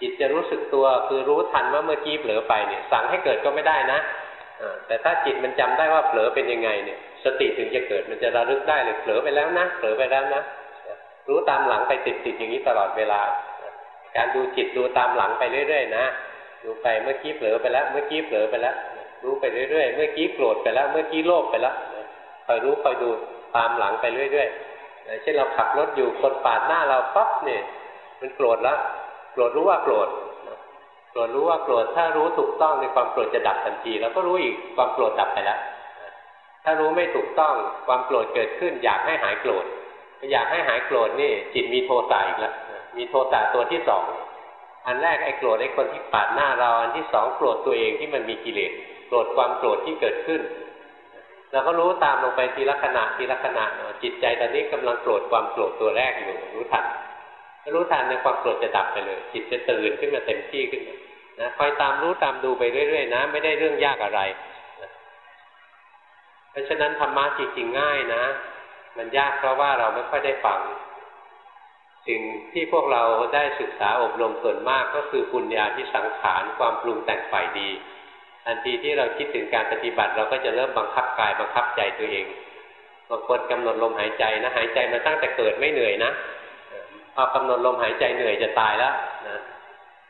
จิตจะรู้สึกตัวคือรู้ทันว่าเมื่อกี้เผลอไปเนี่ยสั่งให้เกิดก็ไม่ได้นะแต่ถ้าจิตมันจำได้ว่าเผลอเป็นยังไงเนี่ย สติถึงจะเกิดมันจะระลึกได้เลยเผลอไปแล้วนะเผลอไปแล้วนะรู้ตามหลังไปติดๆอย่างนี้ตลอดเวลา การดูจิตดูตามหลังไปเรื่อยๆนะดูไปเมื่อกี้เผลอไปแล้ว เมื่อกี้เผลอไปแล้ว รู้ไปเรื่อยๆ เมื่อกี้โกรธไปแล้ว เมื่อกี้โลภไปแล้วคอยรู้คอยดูตามหลังไปเรื่อยๆ เช่นเราขับรถอยู่คนปาดหน้าเราปั๊บเนี่ยมันโกรธแล้วโกรธรู้ว่าโกรธโกรธรู้ว่าโกรธถ้ารู้ถูกต้องในความโกรธจะดับทันทีแล้วก็รู้อีกความโกรธดับไปแล้วถ้ารู้ไม่ถูกต้องความโกรธเกิดขึ้น อยากให้หายโกรธอยากให้หายโกรธนี่ จิตมีโทสะอีกแล้วมีโทสะตัวที่สองอันแรกไอ้โกรธไอ้คนที่ปาดหน้าเรา อันที่สองโกรธตัวเองที่มันมีกิเลส โกรธความโกรธที่เกิดขึ้นเราก็รู้ตามลงไปทีละขณะทีละขณะจิตใจตอนนี้กำลังโกรธความโกรธตัวแรกอยู่รู้ทันรู้ทันในความโกรธจะดับไปเลย จิตจะตื่นขึ้นมาเต็มที่ขึ้นมานะคอยตามรู้ตามดูไปเรื่อยๆนะ ไม่ได้เรื่องยากอะไรเพราะฉะนั้นธรรมะจริงๆง่ายนะ มันยากเพราะว่าเราไม่ค่อยได้ฟัง สิ่งที่พวกเราได้ศึกษาอบรมส่วนมากก็คือปุญญาที่สังขารความปรุงแต่งฝ่ายดี ทันทีที่เราคิดถึงการปฏิบัติ เราก็จะเริ่มบังคับกายบังคับใจตัวเองบางคนกำหนดลมหายใจนะหายใจมาตั้งแต่เกิดไม่เหนื่อยนะพอกำหนดลมหายใจเหนื่อยจะตายแล้วนะ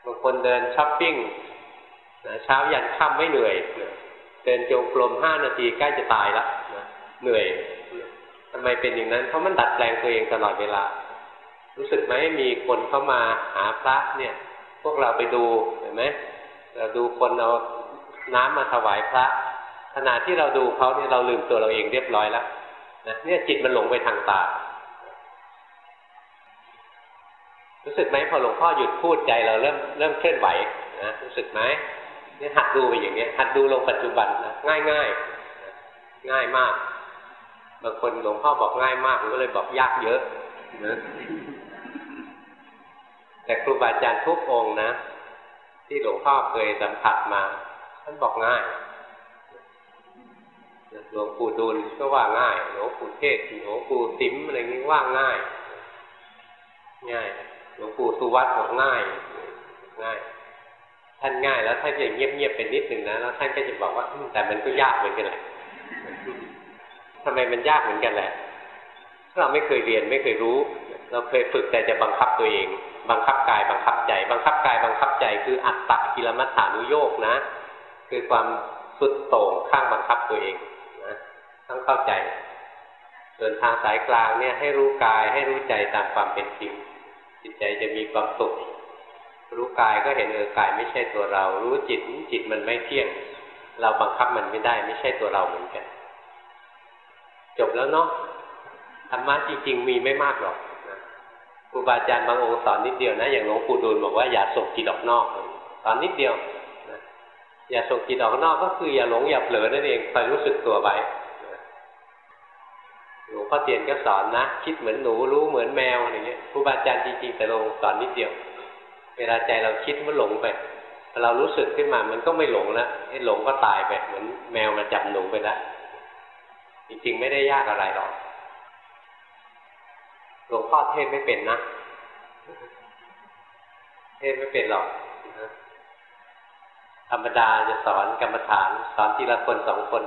บางคนเดินช้อปปิ้งนะเช้ายันค่ำไม่เหนื่อยเดินจงกรมห้านาทีใกล้จะตายแล้วนะเหนื่อยทำไมเป็นอย่างนั้นเพราะมันดัดแปลงตัวเองตลอดเวลา รู้สึกไหมมีคนเข้ามาหาพระเนี่ย พวกเราไปดูเห็นไหมเราดูคนเอา น้ำมาถวายพระ ขณะที่เราดูเขาเนี่ยเราลืมตัวเราเองเรียบร้อยแล้วนะเนี่ยจิตมันหลงไปทางตา รู้สึกไหมพอหลวงพ่อหยุดพูดใจเราเริ่มเริ่มเคลื่อนไหวนะรู้สึกไหมนี่หัดดูไปอย่างนี้หัดดูลงปัจจุบันนะง่ายง่ายง่ายมากบางคนหลวงพ่อบอกง่ายมากผมก็เลยบอกยากเยอะนะแต่ครูบาอาจารย์ทุกองนะ ที่หลวงพ่อเคยสัมผัสมา ท่านบอกง่ายหลวงปู่ดูลก็ว่าง่าย หลวงปู่เทศหลวงปู่สิมอะไรนี้ว่าง่าย ง่าย หลวงปู่สุวัตบอกง่าย ง่าย ท่านง่ายแล้วท่านจะเงียบๆเป็นนิดหนึ่งนะแล้วท่านก็จะบอกว่าแต่มันก็ยากเหมือนกันแหละทำไมมันยากเหมือนกันแหละเราไม่เคยเรียนไม่เคยรู้ เราเคยฝึกแต่จะบังคับตัวเอง บังคับกายบังคับใจ บังคับกายบังคับใจคืออัตตะกิลมัฏฐานุโยกนะ คือความสุดโต่งข้างบังคับตัวเองนะต้องเข้าใจ ส่วนทางสายกลางเนี่ยให้รู้กายให้รู้ใจตามความเป็นจริงจิตใจจะมีความสุข รู้กายก็เห็นเออกายไม่ใช่ตัวเรา รู้จิตจิตมันไม่เที่ยง เราบังคับมันไม่ได้ไม่ใช่ตัวเราเหมือนกัน จบแล้วเนาะธรรมะจริง ๆ มีไม่มากหรอกครูบาอาจารย์บางองค์สอนนิดเดียวนะ อย่างหลวงปู่ดูลบอกว่าอย่าส่งจิตออกนอกสอนนิดเดียว อย่าส่งจิตออกนอกก็คืออย่าหลงอย่าเผลอนั่นเองคอยรู้สึกตัวไว้หลวงพ่อเตียนก็สอนนะ คิดเหมือนหนูรู้เหมือนแมวอะไรเงี้ยครูบาอาจารย์จริงๆแต่ลงสอนนิดเดียว เวลาใจเราคิดมันหลงไปเรารู้สึกขึ้นมามันก็ไม่หลงแล้วไอ้หลงก็ตายไปเหมือนแมวมาจับหนูไปแล้วจริงๆไม่ได้ยากอะไรหรอกหลวงพ่อเทศไม่เป็นนะ เทศไม่เป็นหรอก ธรรมดาจะสอนกรรมฐาน สอนทีละคนสองคน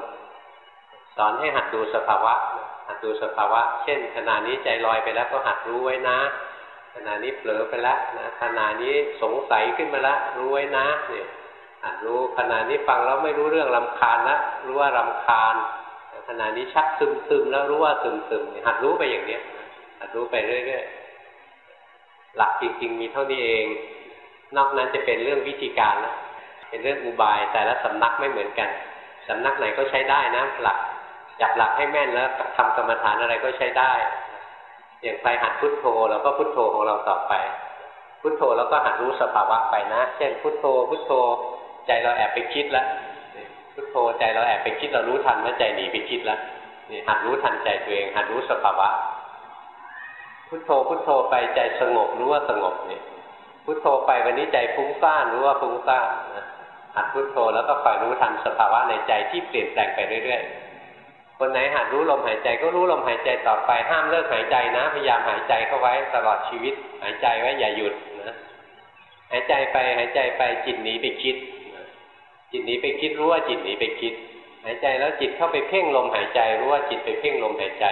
สอนให้หัดดูสภาวะ หัดดูสภาวะ เช่น ขณะนี้ใจลอยไปแล้วก็หัดรู้ไว้นะ ขณะนี้เผลอไปแล้วนะขณะนี้สงสัยขึ้นมาแล้วรู้ไว้นะเนี่ยหัดรู้ขณะนี้ฟังแล้วไม่รู้เรื่องลำคาญแล้วรู้ว่ารำคาญขณะนี้ชักซึมซึมแล้วรู้ว่าซึมซึมหัดรู้ไปอย่างเนี้ยหัดรู้ไปเรื่อยๆหลักจริง ๆ มีเท่านี้เอง นอกนั้นจะเป็นเรื่องวิธีการแล้ว เป็นเรื่องอุบาย แต่ละสำนักไม่เหมือนกัน สำนักไหนก็ใช้ได้นะหลักจับหลักให้แม่นแล้วทำกรรมฐานอะไรก็ใช้ได้ อย่างใครหัดพุทโธเราก็พุทโธของเราต่อไป พุทโธแล้วก็หัดรู้สภาวะไปนะ เช่น พุทโธ พุทโธใจเราแอบไปคิดแล้วพุทโธใจเราแอบไปคิดเรารู้ทันว่าใจหนีไปคิดแล้วนี่หัดรู้ทันใจตัวเองหัดรู้สภาวะ พุทโธพุทโธไปใจสงบรู้ว่าสงบเนี่ยพุทโธไปวันนี้ใจฟุ้งซ่านรู้ว่าฟุ้งซ่าน หัดพุทโธแล้วก็คอยรู้ทันสภาวะในใจที่เปลี่ยนแปลงไปเรื่อยๆ คนไหนหัดรู้ลมหายใจก็รู้ลมหายใจต่อไปห้ามเลิกหายใจนะ พยายามหายใจเข้าไว้ตลอดชีวิต หายใจไว้อย่าหยุดนะหายใจไปหายใจไปจิตหนีไปคิด จิตหนีไปคิดรู้ว่าจิตหนีไปคิด หายใจแล้วจิตเข้าไปเพ่งลมหายใจรู้ว่าจิตไปเพ่งลมหายใจ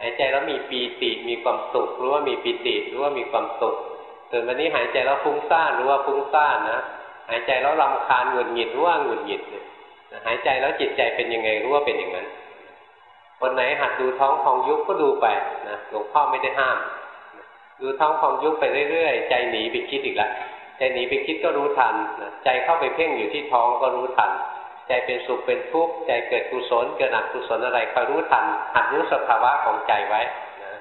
หายใจแล้วมีปีติมีความสุขรู้ว่ามีปีติรู้ว่ามีความสุขส่วนวันนี้หายใจแล้วฟุ้งซ่านรู้ว่าฟุ้งซ่านนะ หายใจแล้วรำคาญหงุดหงิดรู้ว่าหงุดหงิดหายใจแล้วจิตใจเป็นยังไงรู้ว่าเป็นอย่างนั้นคนไหนหัดดูท้องพองยุบก็ดูไปนะหลวงพ่อไม่ได้ห้าม ดูท้องพองยุบไปเรื่อยๆ ใจหนีไปคิดอีกแล้วใจหนีไปคิดก็รู้ทันใจเข้าไปเพ่งอยู่ที่ท้องก็รู้ทัน ใจเป็นสุขเป็นทุกข์ใจเกิดกุศลเกิดอกุศลอะไรคอยรู้ทัน หัดรู้สภาวะของใจไว้นะ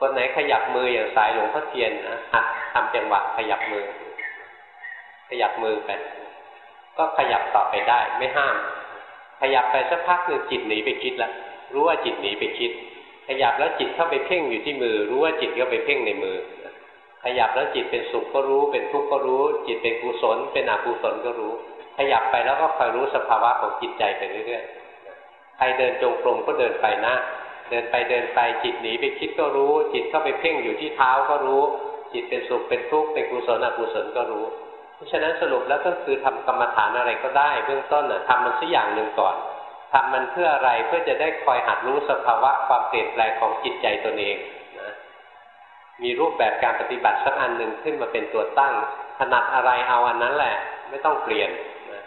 คนไหนขยับมืออย่างสายหลวงพ่อเทียนนะหัดทำจังหวะขยับมือ ขยับมือไป ก็ขยับต่อไปได้ ไม่ห้าม ขยับไปสักพักหนึ่งจิตหนีไปคิดแล้วรู้ว่าจิตหนีไปคิด ขยับแล้วจิตเข้าไปเพ่งอยู่ที่มือ รู้ว่าจิตก็ไปเพ่งในมือ ขยับแล้วจิตเป็นสุขก็รู้ เป็นทุกข์ก็รู้ จิตเป็นกุศล เป็นอกุศลก็รู้ ขยับไปแล้วก็คอยรู้สภาวะของจิตใจไปเรื่อยๆใครเดินจงกรมก็เดินไปนะเดินไปเดินไปจิตหนีไปคิดก็รู้ จิตเข้าไปเพ่งอยู่ที่เท้าก็รู้ จิตเป็นสุขเป็นทุกข์เป็นกุศลอกุศลก็รู้ ราะฉะนั้นสรุปแล้วก็คือทำกรรมฐานอะไรก็ได้ เบื้องต้นน่ะทำมันสักอย่างหนึ่งก่อนทำมันเพื่ออะไรเพื่อจะได้คอยหัดรู้สภาวะความเปลี่ยนแปลงของจิตใจตนเองนะมีรูปแบบการปฏิบัติสักอันหนึ่งขึ้นมาเป็นตัวตั้งถนัดอะไรเอาอันนั้นแหละ ไม่ต้องเปลี่ยนนะ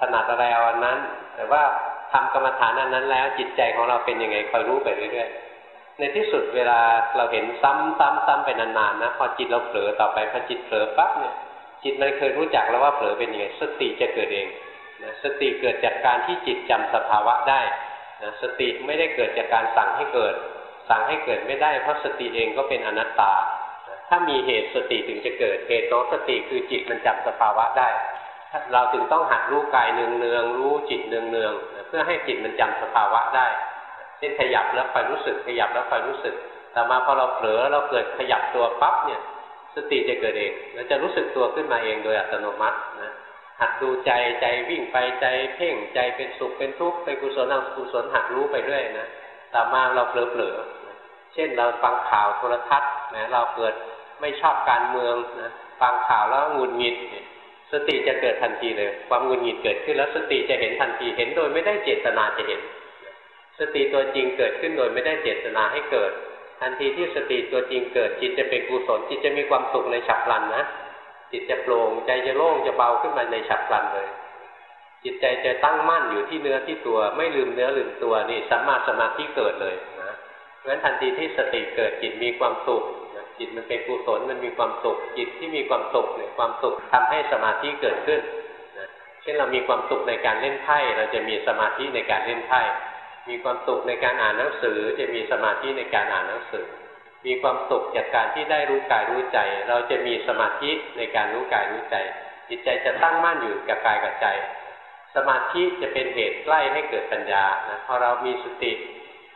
ถนัดอะไรเอาอันนั้น แต่ว่าทำกรรมฐานอันนั้นแล้วจิตใจของเราเป็นยังไงคอยรู้ไปเรื่อยๆในที่สุดเวลาเราเห็นซ้ำๆๆไปนานๆนะพอจิตเราเผลอต่อไปพอจิตเผลอปั๊บเนี่ย จิตมันเคยรู้จักแล้วว่าเผลอเป็นยังไงสติจะเกิดเองนะสติเกิดจากการที่จิตจำสภาวะได้นะสติไม่ได้เกิดจากการสั่งให้เกิด สั่งให้เกิดไม่ได้เพราะสติเองก็เป็นอนัตตา ถ้ามีเหตุสติถึงจะเกิดเหตุของสติคือจิตมันจำสภาวะได้ เราถึงต้องหัดรู้กายเนืองเนืองรู้จิตเนืองเนืองเพื่อให้จิตมันจำสภาวะได้เช่นขยับแล้วคอยรู้สึกขยับแล้วคอยรู้สึก แต่มาพอเราเผลอเราเกิดขยับตัวปั๊บเนี่ย สติจะเกิดเองแล้วจะรู้สึกตัวขึ้นมาเองโดยอัตโนมัตินะหัดดูใจใจวิ่งไปใจเพ่งใจเป็นสุขเป็นทุกข์เป็นกุศลอกุศลหัดรู้ไปเรื่อยนะต่อมาเราเผลอๆเช่นเราฟังข่าวโทรทัศน์นะเราเกิดไม่ชอบการเมืองนะฟังข่าวแล้วงุนงิดสติจะเกิดทันทีเลย ความงุนงิดเกิดขึ้นแล้วสติจะเห็นทันทีเห็นโดยไม่ได้เจตนาจะเห็น สติตัวจริงเกิดขึ้นโดยไม่ได้เจตนาให้เกิด ทันทีที่สติตัวจริงเกิดจิตจะเป็นกุศลจิตจะมีความสุขในฉับพลันนะจิตจะโปร่งใจจะโล่งจะเบาขึ้นมาในฉับพลันเลย จิตใจจะตั้งมั่นอยู่ที่เนื้อที่ตัวไม่ลืมเนื้อลืมตัวนี่สัมมาสมาธิเกิดเลยนะเพราะฉะนั้นทันทีที่สติเกิดจิตมีความสุขจิตมันเป็นกุศลมันมีความสุข จิตที่มีความสุขเนี่ยความสุขทำให้สมาธิเกิดขึ้นนะเช่นเรามีความสุขในการเล่นไพ่เราจะมีสมาธิในการเล่นไพ่ มีความสุขในการอ่านหนังสือ จะมีสมาธิในการอ่านหนังสือ มีความสุขจากการที่ได้รู้กายรู้ใจ เราจะมีสมาธิในการรู้กายรู้ใจ จิตใจจะตั้งมั่นอยู่กับกายกับใจ สมาธิจะเป็นเหตุใกล้ให้เกิดปัญญานะพอเรามีสติ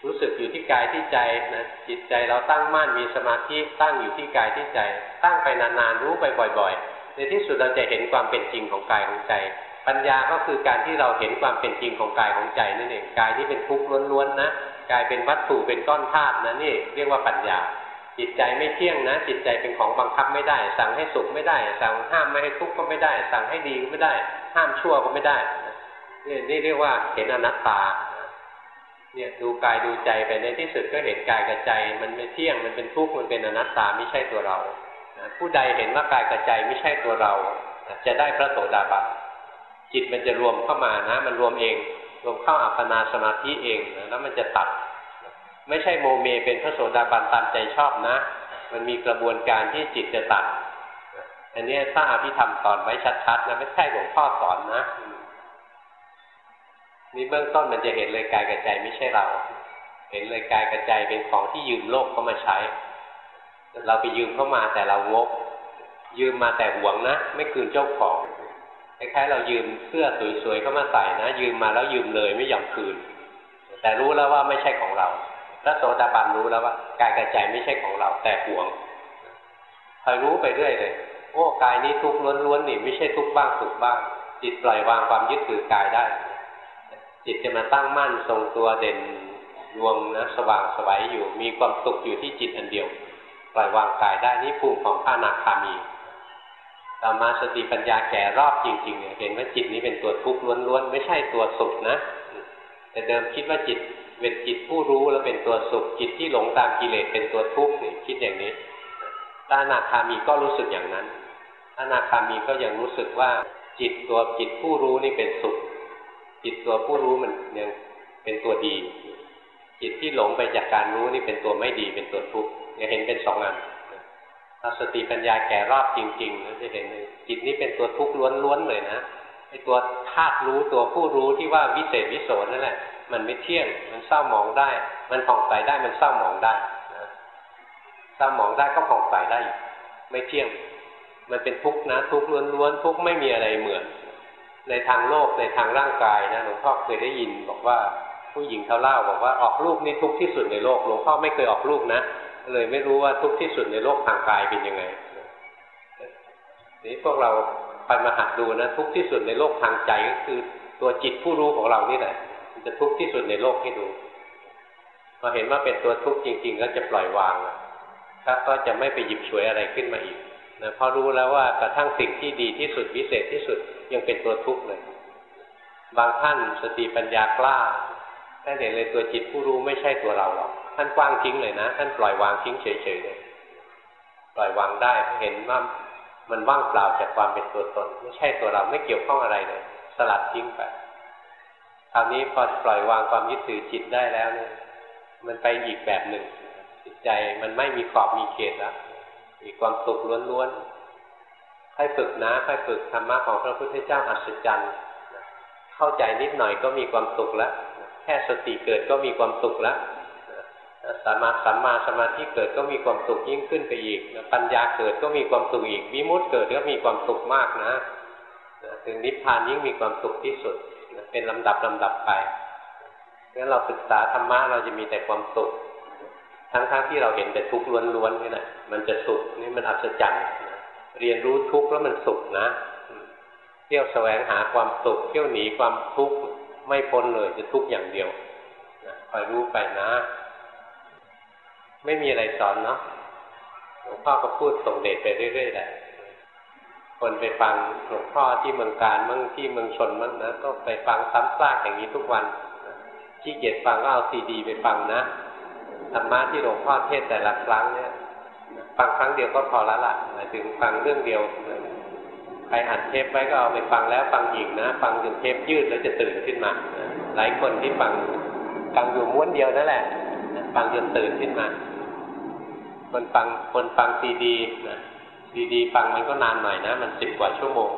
รู้สึกอยู่ที่กายที่ใจนะจิตใจเราตั้งมั่นมีสมาธิตั้งอยู่ที่กายที่ใจ ตั้งไปนานๆรู้ไปบ่อย ๆ ในที่สุดเราจะเห็นความเป็นจริงของกายของใจ ปัญญาก็คือการที่เราเห็นความเป็นจริงของกายของใจนั่นเองกายที่เป็นทุกข์ล้วนๆนะกายเป็นวัตถุเป็นก้อนธาตุนะนี่เรียกว่าปัญญา จิตใจไม่เที่ยงนะ จิตใจเป็นของบังคับไม่ได้ สั่งให้สุขไม่ได้ สั่งห้ามไม่ให้ทุกข์ก็ไม่ได้ สั่งให้ดีก็ไม่ได้ ห้ามชั่วก็ไม่ได้นี่นี่เรียกว่าเห็นอนัตตาเนี่ยดูกายดูใจไปในที่สุดก็เห็นกายกับใจ มันไม่เที่ยงมันเป็นทุกข์มันเป็นอนัตตาไม่ใช่ตัวเราผู้ใดเห็นว่ากายกับใจไม่ใช่ตัวเรา จะได้พระโสดาบัน จิตมันจะรวมเข้ามานะ มันรวมเอง รวมเข้าอัปปนาสมาธิเองนะแล้วมันจะตัด ไม่ใช่โมเมเป็นพระโสดาบันตามใจชอบนะ มันมีกระบวนการที่จิตจะตัดอันนี้ถ้าอภิธรรมสอนไว้ชัดๆนะไม่ใช่หลวงพ่อสอนนะนี่เบื้องต้นมันจะเห็นเลยกายกับใจไม่ใช่เรา เห็นเลยกายกระใจเป็นของที่ยืมโลกเข้ามาใช้ เราไปยืมเข้ามาแต่เรางกยืมมาแต่หวงนะ ไม่คืนเจ้าของ ล้ายๆเรายืมเสื้อสวยๆเข้ามาใส่นะ ยืมมาแล้วยืมเลยไม่ยอมคืน แต่รู้แล้วว่าไม่ใช่ของเราพระโสดาบันรู้แล้วว่ากายกับใจไม่ใช่ของเราแต่หวงคอยรู้ไปเรื่อยเลยโอ้กายนี้ทุกข์ล้วนๆนี่ไม่ใช่ทุกข์บ้างสุขบ้าง จิตปล่อยวางความยึดถือกายได้ จิตจะมาตั้งมั่นทรงตัวเด่นดวงนะสว่างสวัยอยู่ มีความสุขอยู่ที่จิตอันเดียว ปล่อยวางกายได้นี่ภูมิของพระนาคามี ต่อมาสติปัญญาแก่รอบจริงๆเนี่ยเห็นว่าจิตนี้เป็นตัวทุกข์ล้วนๆไม่ใช่ตัวสุขนะ แต่เดิมคิดว่าจิตเป็นจิตผู้รู้แล้วเป็นตัวสุข จิตที่หลงตามกิเลสเป็นตัวทุกข์นี่คิดอย่างนี้พระอนาคามีก็รู้สึกอย่างนั้นพระอนาคามีก็ยังรู้สึกว่าจิตตัวจิตผู้รู้นี่เป็นสุข จิตตัวผู้รู้มันยังเป็นตัวดี จิตที่หลงไปจากการรู้นี่เป็นตัวไม่ดีเป็นตัวทุกข์เห็นเป็นสองอัน ถ้าสติปัญญาแก่รอบจริงๆนะจะเห็นเลยจิตนี้เป็นตัวทุกข์ล้วนๆเลยนะไอ้ตัวธาตุรู้ตัวผู้รู้ที่ว่าวิเศษวิโสนั่นแหละ มันไม่เที่ยง มันเศร้าหมองได้ มันผ่องใสได้มันเศร้าหมองได้นะเศร้าหมองได้ก็ผ่องใสได้ ไม่เที่ยง มันเป็นทุกข์นะ ทุกข์ล้วนๆทุกข์ไม่มีอะไรเหมือน ในทางโลกในทางร่างกายนะหลวงพ่อเคยได้ยินบอกว่าผู้หญิงเขาเล่าบอกว่าออกลูกนี่ทุกข์ที่สุดในโลกหลวงพ่อไม่เคยออกลูกนะ เลยไม่รู้ว่าทุกข์ที่สุดในโลกทางกายเป็นยังไงนี่พวกเราไปมาหัดดูนะ ทุกข์ที่สุดในโลกทางใจก็คือตัวจิตผู้รู้ของเรานี่แหละจะทุกข์ที่สุดในโลกให้ดูพอเห็นว่าเป็นตัวทุกข์จริง ๆ ก็จะปล่อยวางครับก็จะไม่ไปหยิบฉวยอะไรขึ้นมาอีกนะเพราะรู้แล้วว่ากระทั่งสิ่งที่ดีที่สุดวิเศษที่สุดยังเป็นตัวทุกข์เลย บางท่านสติปัญญากล้า ท่านเห็นเลยตัวจิตผู้รู้ไม่ใช่ตัวเราหรอกท่านกว้างทิ้งเลยนะ ท่านปล่อยวางทิ้งเฉยๆเลยปล่อยวางได้เห็นว่ามันว่างเปล่าจากความเป็นตัวตน ไม่ใช่ตัวเราไม่เกี่ยวข้องอะไรเลย สลัดทิ้งไปคราวนี้พอปล่อยวางความยึดถือจิตได้แล้วเนี่ยมันไปอีกแบบหนึ่ง จิตใจมันไม่มีขอบมีเขตแล้วมีความสุขล้วนๆค่อยฝึกนะค่อยฝึกธรรมะของพระพุทธเจ้าอัศจรรย์เข้าใจนิดหน่อยก็มีความสุขแล้ว แค่สติเกิดก็มีความสุขแล้วสมาสัมมาสมาธิเกิดก็มีความสุขยิ่งขึ้นไปอีก ปัญญาเกิดก็มีความสุขอีกวิมุตติเกิดก็มีความสุขมากนะถึงนิพพานยิ่งมีความสุขที่สุดเป็นลำดับลำดับไปงั้นเราศึกษาธรรมะเราจะมีแต่ความสุข ทั้งๆทที่เราเห็นแต่ทุกข์ล้วนๆนี่แหละมันจะสุขนี่มันอัศจรรย์เรียนรู้ทุกข์แล้วมันสุขนะ เที่ยวแสวงหาความสุขเที่ยวหนีความทุกข์ ไม่พ้นเลยจะทุกข์อย่างเดียวคอยรู้ไปนะ ไม่มีอะไรสอนเนาะหลวงพ่อก็พูดส่งเดชไปเรื่อยๆแหละคนไปฟังหลวงพ่อที่เมืองการมั่งที่เมืองชนมั่งนะก็ไปฟังซ้ำซากอย่างนี้ทุกวันขี้เกียจฟังก็เอาซีดี ไปฟังนะธรรมะที่หลวงพ่อเทศแต่ละครั้งเนี่ย ฟังครั้งเดียวก็พอละละหมายถึงฟังเรื่องเดียว รอัดเทปไว้ก็เอาไปฟังแล้วฟังอีกนะ ฟังจนเทปยืดแล้วจะตื่นขึ้นมา หลายคนที่ฟังฟังอยู่ม้วนเดียวนั่นแหละ ฟังจนตื่นขึ้นมา คนฟังคนฟังซีดีนะดี ฟังมันก็นานหน่อยนะ มันสิบกว่าชั่วโมง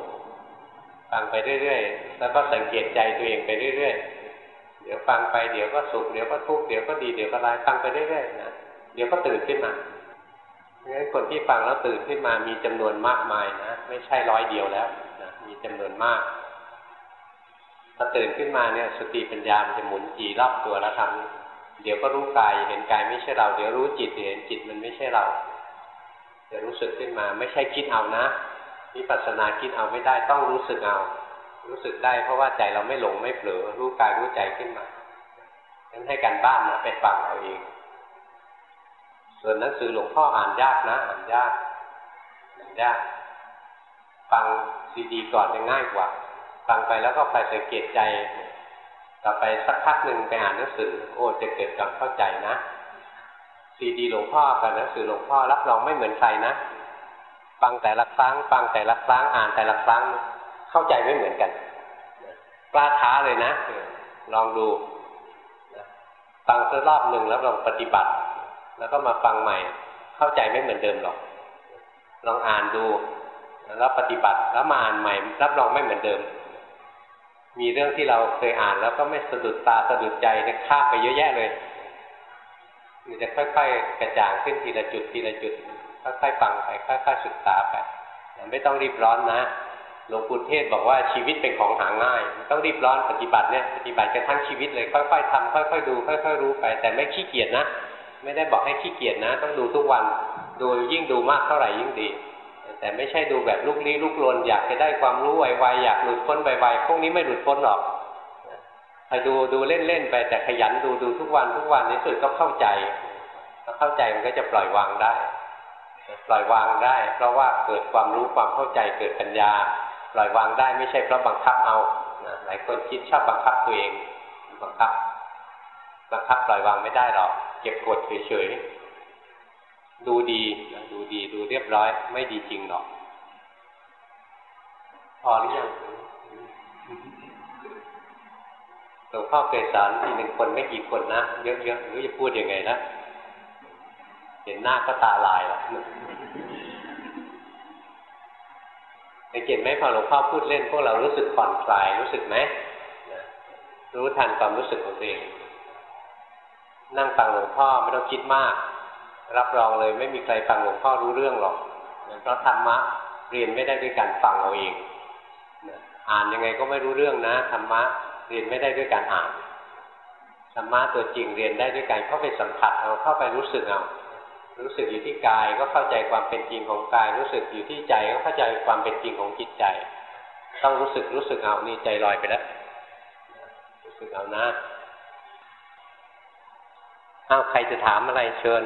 ฟังไปเรื่อยๆ แล้วก็สังเกตใจตัวเองไปเรื่อยๆ เดี๋ยวฟังไปเดี๋ยวก็สุขเดี๋ยวก็ทุกข์เดี๋ยวก็ดีเดี๋ยวก็ร้ายฟังไปเรื่อยๆนะ เดี๋ยวก็ตื่นขึ้นมา งั้นคนที่ฟังแล้วตื่นขึ้นมามีจำนวนมากมายนะไม่ใช่ร้อยเดียวแล้วนะมีจำนวนมากพอตื่นขึ้นมาเนี่ยสติปัญญามันจะหมุนจีรอบตัวแล้วทำเดี๋ยวก็รู้กายเห็นกายไม่ใช่เรา เดี๋ยวรู้จิตเห็นจิตมันไม่ใช่เราจะรู้สึกขึ้นมา ไม่ใช่คิดเอานะวิปัสสนาคิดเอาไม่ได้ต้องรู้สึกเอา รู้สึกได้เพราะว่าใจเราไม่หลงไม่เผลอรู้กายรู้ใจขึ้นมาฉะนั้นให้การบ้านนะไปฟังเอาเอง ส่วนหนังสือหลวงพ่ออ่านยากนะอ่านยากอ่านยากฟังซีดีก่อนจะง่ายกว่า ฟังไปแล้วก็ไปสังเกตใจ ต่อไปสักพักหนึ่งไปอ่านหนังสือ โอ้จะเกิดความเข้าใจนะซีดีหลวงพ่อกับหนังสือหลวงพ่อรับรองไม่เหมือนใครนะฟังแต่ละครั้ง ฟังแต่ละครั้งอ่านแต่ละครั้ง เข้าใจไม่เหมือนกันกล้าท้าเลยนะลองดูฟังสักรอบหนึ่งแล้วลองปฏิบัติ แล้วก็มาฟังใหม่ เข้าใจไม่เหมือนเดิมหรอก ลองอ่านดู แล้วปฏิบัติแล้วมาอ่านใหม่ รับรองไม่เหมือนเดิม มีเรื่องที่เราเคยอ่านแล้วก็ไม่สะดุดตาสะดุดใจเนี่ยข้ามไปเยอะแยะเลยมันจะค่อย ๆ กระจ่างขึ้นทีละจุดทีละจุดค่อยๆฟังไปค่อยๆศึกษาไปไม่ต้องรีบร้อนนะหลวงปู่เทศบอกว่าชีวิตเป็นของหาง่าย ต้องรีบร้อนปฏิบัติเนี่ยปฏิบัติกันทั้งชีวิตเลยค่อย ๆทำค่อย ๆ ดู ค่อย ๆ รู้ไป แต่ไม่ขี้เกียจนะ ไม่ได้บอกให้ขี้เกียจนะ ต้องดูทุกวัน ดูยิ่งดูมากเท่าไหร่ยิ่งดี แต่ไม่ใช่ดูแบบลุกลี้ลุกลนอยากจะได้ความรู้ไวๆอยากหลุดพ้นไวๆพวกนี้ไม่หลุดพ้นหรอกไปดูดูเล่นๆไปแต่ขยันดูดูทุกวันทุกวันในสุดก็เข้าใจเข้าใจมันก็จะปล่อยวางได้ปล่อยวางได้ เพราะว่าเกิดความรู้ความเข้าใจเกิดปัญญา ปล่อยวางได้ไม่ใช่เพราะบังคับเอาหลายคนคิดชอบบังคับตัวเองบังคับบังคับปล่อยวางไม่ได้หรอก เก็บกดเฉยๆ ดูดีดูดีดูเรียบร้อย ไม่ดีจริงหรอก พอหรือยังหลวงพ่อเคยสอนทีหนึ่งคนไม่กี่คนนะ เยอะๆหรือจะพูดยังไงนะ เห็นหน้าก็ตาลายแล้วสังเกตไหมพอหลวงพ่อพูดเล่นพวกเรารู้สึกผ่อนคลายรู้สึกไหมรู้ทันความรู้สึกของตัวเอง นั่งฟังหลวงพ่อไม่ต้องคิดมาก รับรองเลยไม่มีใครฟังหลวงพ่อรู้เรื่องหรอกเพราะธรรมะเรียนไม่ได้ด้วยการฟังเอาเองอ่านยังไงก็ไม่รู้เรื่องนะธรรมะเรียนไม่ได้ด้วยการอ่านธรรมะตัวจริงเรียนได้ด้วยการเข้าไปสัมผัสเอาเข้าไปรู้สึกเอารู้สึกอยู่ที่กายก็เข้าใจความเป็นจริงของกาย รู้สึกอยู่ที่ใจก็เข้าใจความเป็นจริงของจิตใจ ต้องรู้สึกรู้สึกเอานี่ใจลอยไปแล้วรู้สึกเอานะ อาใครจะถามอะไรเชิญ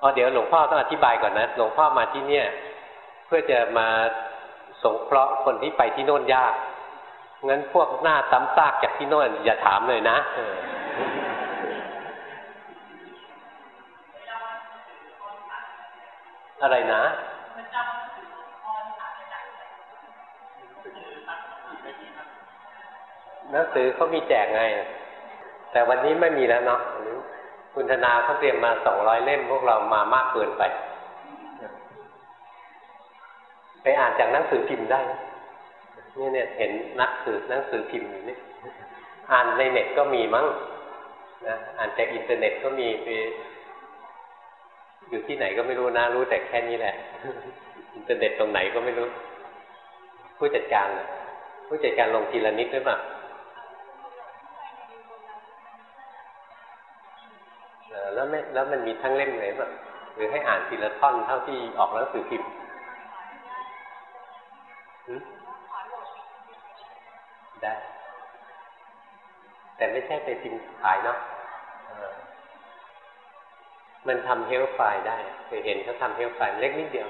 อ๋อเดี๋ยวหลวงพ่อต้องอธิบายก่อนนะ หลวงพ่อมาที่เนี่ย เพื่อจะมาสงเคราะห์คนที่ไปที่โน่นยาก งั้นพวกหน้าซ้ำซากจากที่โน่นอย่าถามเลยนะอะไรนะหนังสือเขามีแจกไง แต่วันนี้ไม่มีแล้วเนาะคุณธนาเขาเตรียมมาสองร้อยเล่มพวกเรามามากเกินไป ไปอ่านจากหนังสือพิมพ์ได้นี่เนี่ยเห็นนักสือหนังสือพิมพ์อยู่นี่อ่านในเน็ตก็มีมั้งนะอ่านจากอินเทอร์เน็ตก็มีไปอยู่ที่ไหนก็ไม่รู้นะ รู้แต่แค่นี้แหละ อินเทอร์เน็ตตรงไหนก็ไม่รู้ ผู้จัดการผู้จัดการลงทีละนิดหรือเป แล้วไม่แล้วมันมีทั้งเล่มเลยแบบหรือให้อ่านทีละท่อนเท่าที่ออกหนังสือพิมพ์ได้ แต่ไม่ใช่ไปพิมพ์ขายเนาะมันทำเฮลไฟล์ได้เคยเห็นเขาทำเฮลไฟล์เล็กนิดเดียว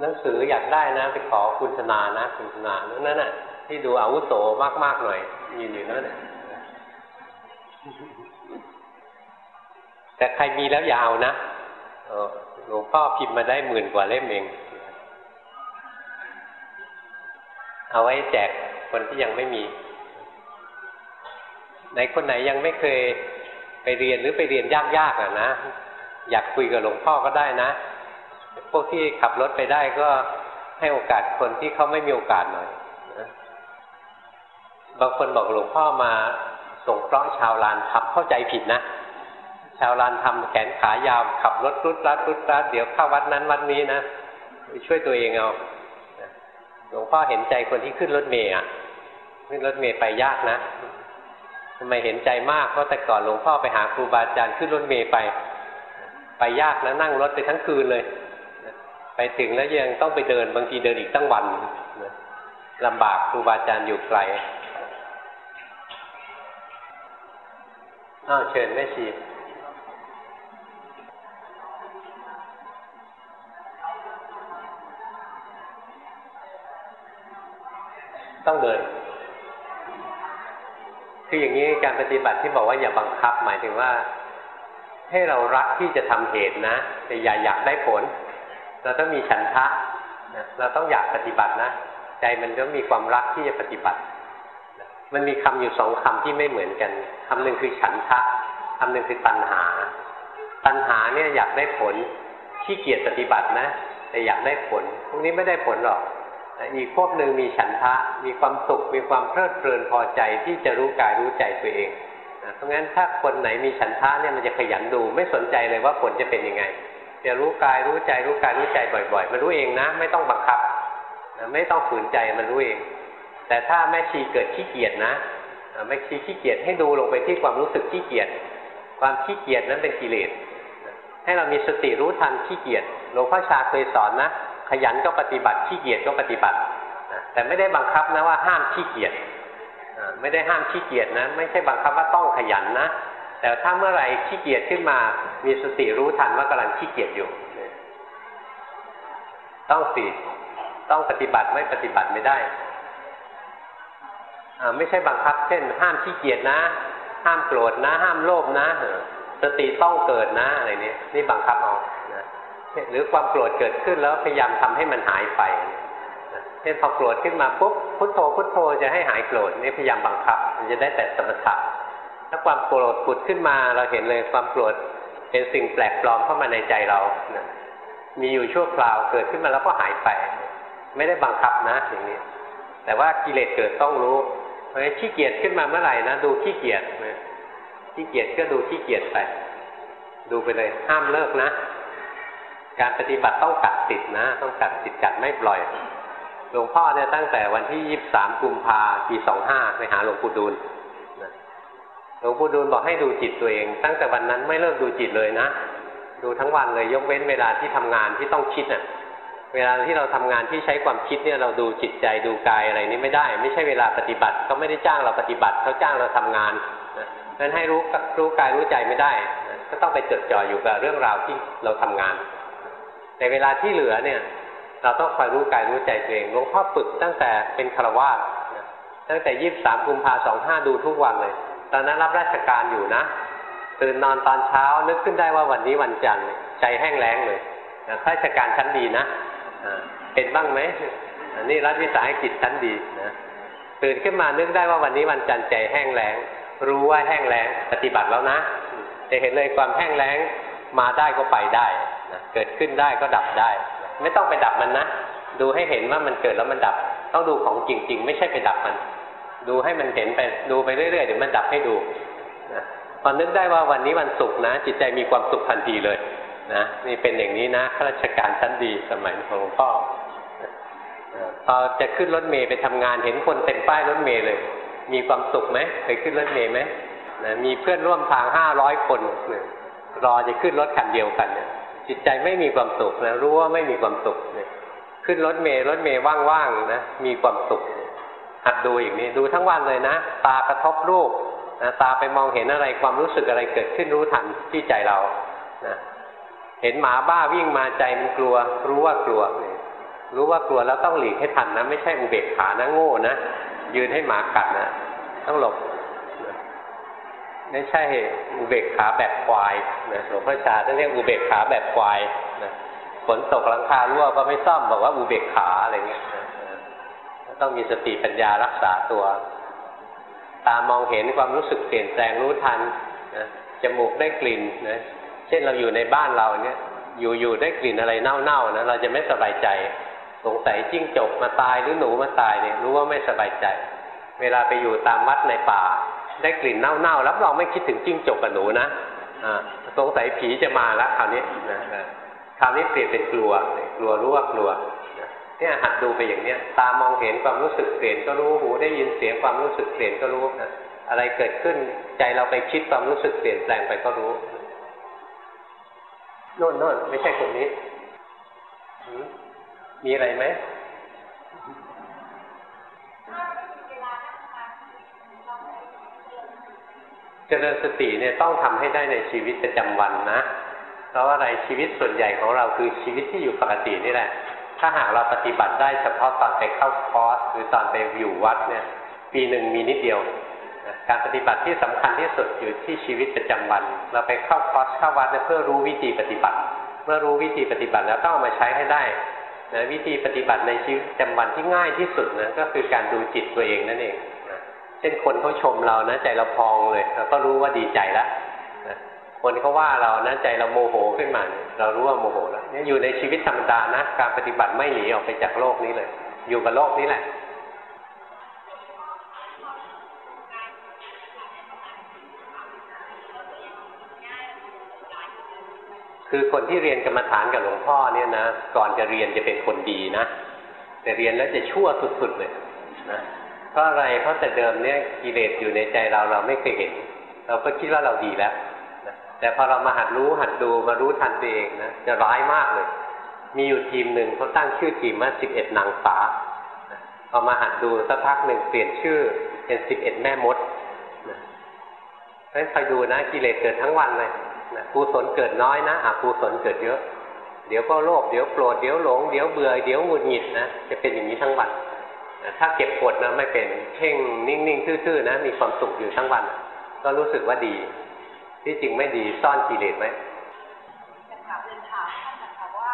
หนังสืออยากได้นะ ไปขอคุณธนานะ คุณธนานั่นน่ะ ที่ดูอาวุโสมากๆหน่อยยืนอยู่นั่นน่ะ แต่ใครมีแล้วยาวนะหลวงพ่อพิมพ์มาได้หมื่นกว่าเล่มเอง เอาไว้แจกคนที่ยังไม่มีไหนคนไหนยังไม่เคยไปเรียนหรือไปเรียนยากๆอะนะ อยากคุยกับหลวงพ่อก็ได้นะ พวกที่ขับรถไปได้ก็ให้โอกาสคนที่เขาไม่มีโอกาสหน่อยนะบางคนบอกหลวงพ่อมาส่งเคราะห์ชาวลานทับเข้าใจผิดนะ ชาวลานทำแขนขายาว ขับรถรุดรัดรุดรัดเดี๋ยวเข้าวัดนั้นวัดนี้นะช่วยตัวเองเอาหลวงพ่อเห็นใจคนที่ขึ้นรถเมย์อะขึ้นรถเมย์ไปยากนะทำไมเห็นใจมากเพราะแต่ก่อนหลวงพ่อไปหาครูบาอาจารย์ขึ้นรถเมย์ไป ไปยากนะนั่งรถไปทั้งคืนเลย ไปถึงแล้วยังต้องไปเดินบางทีเดินอีกตั้งวันลำบากครูบาอาจารย์อยู่ไกลอ้าวเชิญแม่ชี ต้องเดิน คืออย่างนี้การปฏิบัติที่บอกว่าอย่าบังคับ หมายถึงว่า ให้เรารักที่จะทำเหตุนะ แต่อย่าอยากได้ผล เราต้องมีฉันทะเราต้องอยากปฏิบัตินะ ใจมันก็มีความรักที่จะปฏิบัติ มันมีคำอยู่สองคำที่ไม่เหมือนกันคำหนึ่งคือฉันทะคำหนึ่งคือตัณหา ตัณหาเนี่ยอยากได้ผลขี้เกียจปฏิบัตินะ แต่อยากได้ผล พวกนี้ไม่ได้ผลหรอก อีกพวกหนึ่งมีฉันทะ มีความสุข มีความเพลิดเพลินพอใจที่จะรู้กายรู้ใจตัวเองเพราะงั้นถ้าคนไหนมีฉันทะเนี่ยมันจะขยันดู ไม่สนใจเลยว่าผลจะเป็นยังไงจะรู้กายรู้ใจรู้กายรู้ใจบ่อย ๆ มันรู้เองนะ ไม่ต้องบังคับนะไม่ต้องฝืนใจมันรู้เอง แต่ถ้าแม่ชีเกิดขี้เกียจนะแม่ชีขี้เกียจให้ดูลงไปที่ความรู้สึกขี้เกียจความขี้เกียจนั้นเป็นกิเลสให้เรามีสติรู้ทันขี้เกียจหลวงพ่อชาเคยสอนนะ ขยันก็ปฏิบัติขี้เกียจก็ปฏิบัติแต่ไม่ได้บังคับนะว่าห้ามขี้เกียจไม่ได้ห้ามขี้เกียจนะ ไม่ใช่บังคับว่าต้องขยันนะ แต่ถ้าเมื่อไหร่ขี้เกียจขึ้นมา มีสติรู้ทันว่ากำลังขี้เกียจอยู่ ต้องสิต้องปฏิบัติไม่ปฏิบัติไม่ได้ไม่ใช่บังคับ เช่น ห้ามขี้เกียจนะ ห้ามโกรธนะ ห้ามโลภนะสติต้องเกิดนะอะไรนี้นี่บังคับเอา หรือความโกรธเกิดขึ้นแล้วพยายามทำให้มันหายไปเช่นพอโกรธขึ้นมาปุ๊บพุทโธพุทโธจะให้หายโกรธนี่พยายามบังคับ มันจะได้แต่สมถะถ้าความโกรธปุดขึ้นมาเราเห็นเลยความโกรธเป็นสิ่งแปลกปลอมเข้ามาในใจเรานะมีอยู่ชั่วคราวเกิดขึ้นมาแล้วก็หายไป ไม่ได้บังคับนะอย่างนี้ แต่ว่ากิเลสเกิดต้องรู้เพราะฉะนั้นขี้เกียจขึ้นมาเมื่อไหร่นะดูขี้เกียจขี้เกียจก็ดูขี้เกียจไปดูไปเลยห้ามเลิกนะ การปฏิบัติต้องกัดติดนะ ต้องกัดติดกัดไม่ปล่อย หลวงพ่อเนี่ยตั้งแต่วันที่ยี่สามกุมภาปีสองห้าไปหาหลวงปู่ดูลหลวงปู่ดูลบอกให้ดูจิตตัวเอง ตั้งแต่วันนั้นไม่เลิกดูจิตเลยนะ ดูทั้งวันเลยยกเว้นเวลาที่ทำงานที่ต้องคิดอะ เวลาที่เราทำงานที่ใช้ความคิดเนี่ยเราดูจิตใจดูกายอะไรนี้ไม่ได้ ไม่ใช่เวลาปฏิบัติเขาไม่ได้จ้างเราปฏิบัติเขาจ้างเราทำงานนั้นให้รู้รู้กายรู้ใจไม่ได้ ก็ต้องไปจดจ่ออยู่กับเรื่องราวที่เราทำงาน แต่เวลาที่เหลือเนี่ย เราต้องคอยรู้กายรู้ใจตัวเองหลวงพ่อฝึกตั้งแต่เป็นคารวาสตั้งแต่ยี่บสามกุมภาสองห้าดูทุกวันเลย ตอนนั้นรับราชการอยู่นะ ตื่นนอนตอนเช้านึกขึ้นได้ว่าวันนี้วันจันทร์ใจแห้งแล้งเลยข้าราชการชั้นดีนะเป็นบ้างไหมอันนี้รัฐวิสาหกิจชั้นดีนะตื่นขึ้นมานึกได้ว่าวันนี้วันจันทร์ใจแห้งแล้ง รู้ว่าแห้งแล้งปฏิบัติแล้วนะจะเห็นเลยความแห้งแล้งมาได้ก็ไปได้ นะเกิดขึ้นได้ก็ดับได้ ไม่ต้องไปดับมันนะ ดูให้เห็นว่ามันเกิดแล้วมันดับ ต้องดูของจริง ๆ ไม่ใช่ไปดับมัน ดูให้มันเห็นไปดูไปเรื่อยๆเดี๋ยวมันดับให้ดูนะพอนึกได้ว่าวันนี้วันศุกร์นะ จิตใจมีความสุขทันทีเลยนะนี่เป็นอย่างนี้นะข้าราชการชั้นดีสมัยของหลวงพ่อพอจะขึ้นรถเมย์ไปทำงานเห็นคนเต็มป้ายรถเมย์เลย มีความสุขไหมเคยขึ้นรถเมล์ไหมนะมีเพื่อนร่วมทางห้าร้อยคนรอจะขึ้นรถคันเดียวกันเนี่ย จิตใจไม่มีความสุขนะรู้ว่าไม่มีความสุขเนี่ยขึ้นรถเมล์รถเมล์ว่างๆนะมีความสุขหัดดูอย่างนี้ดูทั้งวันเลยนะ ตากระทบรูปนะตาไปมองเห็นอะไรความรู้สึกอะไรเกิดขึ้นรู้ทันที่ใจเรานะเห็นหมาบ้าวิ่งมาใจมันกลัว รู้ว่ากลัว รู้ว่ากลัวแล้วต้องหลีกให้ทันนะ ไม่ใช่อุเบกขานะโง่นะยืนให้หมากัดนะต้องหลบ ไม่ใช่อุเบกขาแบบควายนะหลวงพ่อชาท่านเรียกอุเบกขาแบบควายนะฝนตกหลังคารั่วก็ไม่ซ่อมบอกว่าอุเบกขาอะไรเงี้ยต้องมีสติปัญญารักษาตัว ตามองเห็นความรู้สึกเปลี่ยนแปลงรู้ทันนะจมูกได้กลิ่นนะเช่นเราอยู่ในบ้านเราเนี่ยอยู่ๆได้กลิ่นอะไรเน่าๆนะเราจะไม่สบายใจ สงสัยจิ้งจกมาตายหรือหนูมาตายเนี่ยรู้ว่าไม่สบายใจ เวลาไปอยู่ตามวัดในป่า ได้กลิ่นเน่าๆรับรองไม่คิดถึงจิ้งจกกับหนูนะสงสัยผีจะมาแล้วคราวนี้นะคราวนี้เปลี่ยนเป็นกลัว กลัวรู้ว่ากลัวเนี่ยหัดดูไปอย่างเนี้ยตามองเห็นความรู้สึกเปลี่ยนก็รู้หูได้ยินเสียงความรู้สึกเปลี่ยนก็รู้นะอะไรเกิดขึ้นใจเราไปคิดความรู้สึกเปลี่ยนแปลงไปก็รู้โน่นโน่นไม่ใช่คนนี้ มีอะไรไหม เจริญสติเนี่ยต้องทำให้ได้ในชีวิตประจำวันนะเพราะอะไรชีวิตส่วนใหญ่ของเราคือชีวิตที่อยู่ปกตินี่แหละ ถ้าหากเราปฏิบัติได้เฉพาะตอนไปเข้าคอร์สหรือตอนไปอยู่วัดเนี่ย ปีหนึ่งมีนิดเดียวการปฏิบัติที่สำคัญที่สุดอยู่ที่ชีวิตประจำวัน เราไปเข้าคอร์สเข้าวัดเพื่อรู้วิธีปฏิบัติ เมื่อรู้วิธีปฏิบัติแล้วต้องเอามาใช้ให้ได้นะวิธีปฏิบัติในชีวิตประจำวันที่ง่ายที่สุดนะก็คือการดูจิตตัวเองนั่นเอง เช่นคนเขาชมเรานะใจเราพองเลยเราก็รู้ว่าดีใจแล้วคนเขาว่าเรานะใจเราโมโหขึ้นมา เรารู้ว่าโมโหแล้วนี่อยู่ในชีวิตธรรมดานะ การปฏิบัติไม่หนีออกไปจากโลกนี้เลย อยู่กับโลกนี้แหละคือคนที่เรียนกรรมฐานกับหลวงพ่อเนี่ยนะก่อนจะเรียนจะเป็นคนดีนะ แต่เรียนแล้วจะชั่วสุดๆเลยนะ ราะอะไรเพราะแต่เดิมเนี่ยกิเลสอยู่ในใจเราเราไม่เคยเห็น เราก็คิดว่าเราดีแล้วแต่พอเรามาหัดรู้หัดดูมารู้ทันตัวเองนะจะร้ายมากเลย มีอยู่ทีมหนึ่งเขาตั้งชื่อทีมว่าสิบเอ็ดนางฟ้าพอมาหัดดูสักพักหนึ่งเปลี่ยนชื่อเป็นสิบเอ็ดแม่มดนะเพราะฉะนั้นคอยดูนะกิเลสเกิดทั้งวันเลยนะกุศลเกิดน้อยนะอกุศลเกิดเยอะ เดี๋ยวก็โลภเดี๋ยวโกรธเดี๋ยวหลง เดี๋ยวเบื่อเดี๋ยวหงุดหงิดนะจะเป็นอย่างนี้ทั้งวันนะ ถ้าเก็บกดนะไม่เป็นเพ่งนิ่งๆทื่อๆนะมีความสุขอยู่ทั้งวัน ก็รู้สึกว่าดี ที่จริงไม่ดีซ่อนกิเลสไหมจะถามเรียนถามท่านนะคะว่า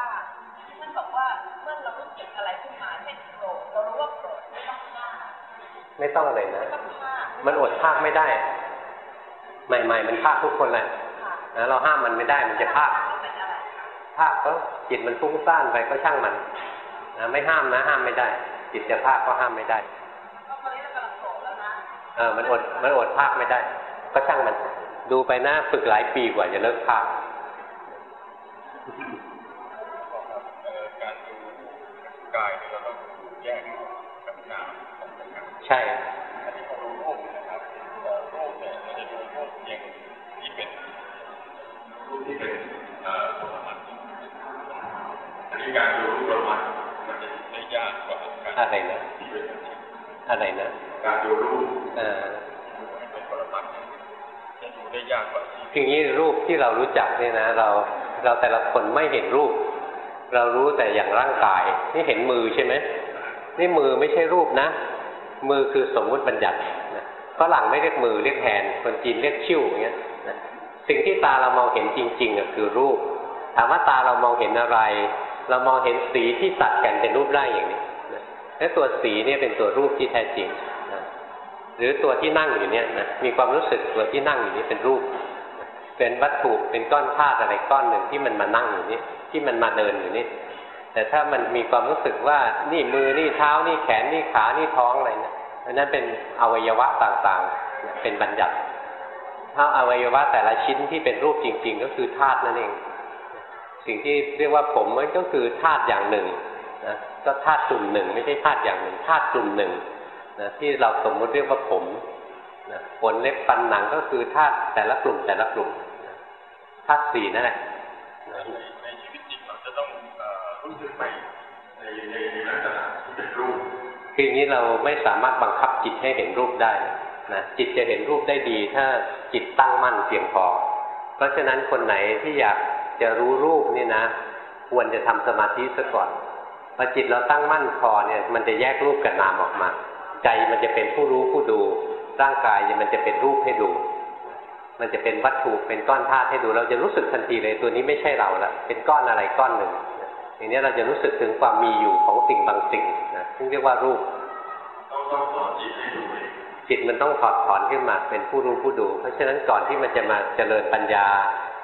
ท่านบอกว่าเมื่อเรารู้สึกอะไรขึ้นมาเช่นโกรธเรารู้ว่าโกรธไม่ต้องฆ่าไม่ต้องอะไรนะไม่ต้องฆ่ามันอดภาคไม่ได้ ใหม่ ๆ มันภาคทุกคนแหละค่ะนะเราห้ามมันไม่ได้มันจะภาคแล้วเป็นอะไรคะภาคก็จิตมันฟุ้งซ่านไปก็ช่างมันนะไม่ห้ามนะ ห้ามไม่ได้ จิตจะภาคก็ห้ามไม่ได้ก็ตอนนี้เรากำลังโกรธแล้วนะเออมันอดมันอดภาคไม่ได้ ก็ช่างมัน ดูไปหน้าฝึกหลายปีกว่าจะเลิกภาคเอ่อการดูกายเนี่ยเราต้องแยกกับนามของกันนะใช่อันนี้พอรู้รูปเนี่ยนะครับเอ่อรูปเนี่ยมันจะดูรูปเพียงที่เป็นรูปที่เป็นเอ่อปรมัตถ์อันนี้การดู อะไรนะที่เป็นปัญญาอะไรนะการดูรูปเออดูให้เป็นปรมัตถ์เนี่ยจะดูได้ยากกว่าที่ทีนี้รูปที่เรารู้จักเนี่ยนะ เราเราแต่ละคนไม่เห็นรูป เรารู้แต่อย่างร่างกาย นี่เห็นมือใช่ไหมนี่มือไม่ใช่รูปนะ มือคือสมมุติบัญญัตินะฝรั่งไม่เรียกมือเรียกแฮนด์คนจีนเรียกชิ่วอย่างเงี้ยนะสิ่งที่ตาเรามองเห็นจริงๆอะคือรูป ถามว่าตาเรามองเห็นอะไร เรามองเห็นสีที่ตัดกันเป็นรูปร่างอย่างนี้นะ และตัวสีเนี่ยเป็นตัวรูปที่แท้จริงนะหรือตัวที่นั่งอยู่เนี่ยนะมีความรู้สึกตัวที่นั่งอยู่นี้เป็นรูป เป็นวัตถุเป็นก้อนธาตุอะไรก้อนหนึ่งที่มันมานั่งอยู่นี่ที่มันมาเดินอยู่นี่แต่ถ้ามันมีความรู้สึกว่านี่มือนี่เท้านี่แขนนี่ขานี่ท้องอะไรเนี่ยอันนั้นเป็นอวัยวะต่างๆ เป็นบัญญัติถ้าอวัยวะแต่ละชิ้นที่เป็นรูปจริง ๆ ก็คือธาตุนั่นเอง สิ่งที่เรียกว่าผมมันก็คือธาตุอย่างหนึ่ง นะก็ธาตุกลุ่มหนึ่งไม่ใช่ธาตุอย่างหนึ่งธาตุกลุ่มหนึ่งนะที่เราสมมุติเรียกว่าผมนะขนเล็บฟันหนังก็คือธาตุแต่ละกลุ่มแต่ละกลุ่มนะธาตุสี่นั่นแหละนะในในชีวิตจริงเราจะต้องเอ่อรู้สึกไปในในในลักษณะที่เป็นรูปคืออย่างนี้เราไม่สามารถบังคับจิตให้เห็นรูปได้นะจิตจะเห็นรูปได้ดี ถ้าจิตตั้งมั่นเพียงพอ เพราะฉะนั้นคนไหนที่อยากจะรู้รูปนี่นะ ควรจะทำสมาธิซะก่อน พอจิตเราตั้งมั่นพอเนี่ย มันจะแยกรูปกับนามออกมา ใจมันจะเป็นผู้รู้ผู้ดู ร่างกายมันจะเป็นรูปให้ดู มันจะเป็นวัตถุเป็นก้อนธาตุให้ดู เราจะรู้สึกทันทีเลยตัวนี้ไม่ใช่เราละเป็นก้อนอะไรก้อนหนึ่งอย่างนี้เราจะรู้สึกถึงความมีอยู่ของสิ่งบางสิ่งนะซึ่งเรียกว่ารูปต้องต้องสอนจิตให้ดูจิตมันต้องถอดถอนขึ้นมาเป็นผู้รู้ผู้ดู เพราะฉะนั้นก่อนที่มันจะมาเจริญปัญญา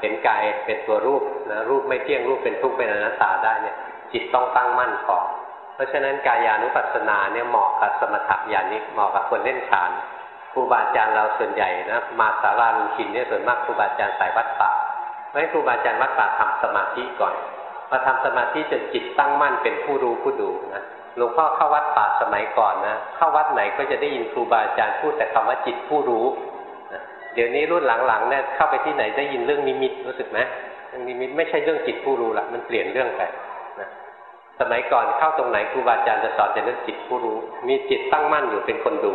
เห็นกายเป็นตัวรูปนะรูปไม่เที่ยงรูปเป็นทุกข์เป็นอนัตตาได้เนี่ย จิตต้องตั้งมั่นก่อนเพราะฉะนั้นกายานุปัสสนาเนี่ยเหมาะกับสมถะญาณิกเหมาะกับคนเล่นฌานครูบาอาจารย์เราส่วนใหญ่นะมาสาราลุงชินเนี่ยส่วนมากครูบาอาจารย์สายวัดป่าเพราะครูบาอาจารย์วัดป่าทำสมาธิก่อนพอทำสมาธิจนจิตตั้งมั่นเป็นผู้รู้ผู้ดูนะหลวงพ่อเข้าวัดป่าสมัยก่อนนะเข้าวัดไหนก็จะได้ยินครูบาอาจารย์พูดแต่คำว่าจิตผู้รู้นะเดี๋ยวนี้รุ่นหลังๆเนี่ยเข้าไปที่ไหนได้ยินเรื่องนิมิตรู้สึกไหมเรื่องนิมิตไม่ใช่เรื่องจิตผู้รู้ละมันเปลี่ยนเรื่องไป สมัยก่อนเข้าตรงไหนครูบาอาจารย์จะสอนแต่เรื่องจิตผู้รู้ มีจิตตั้งมั่นอยู่เป็นคนดู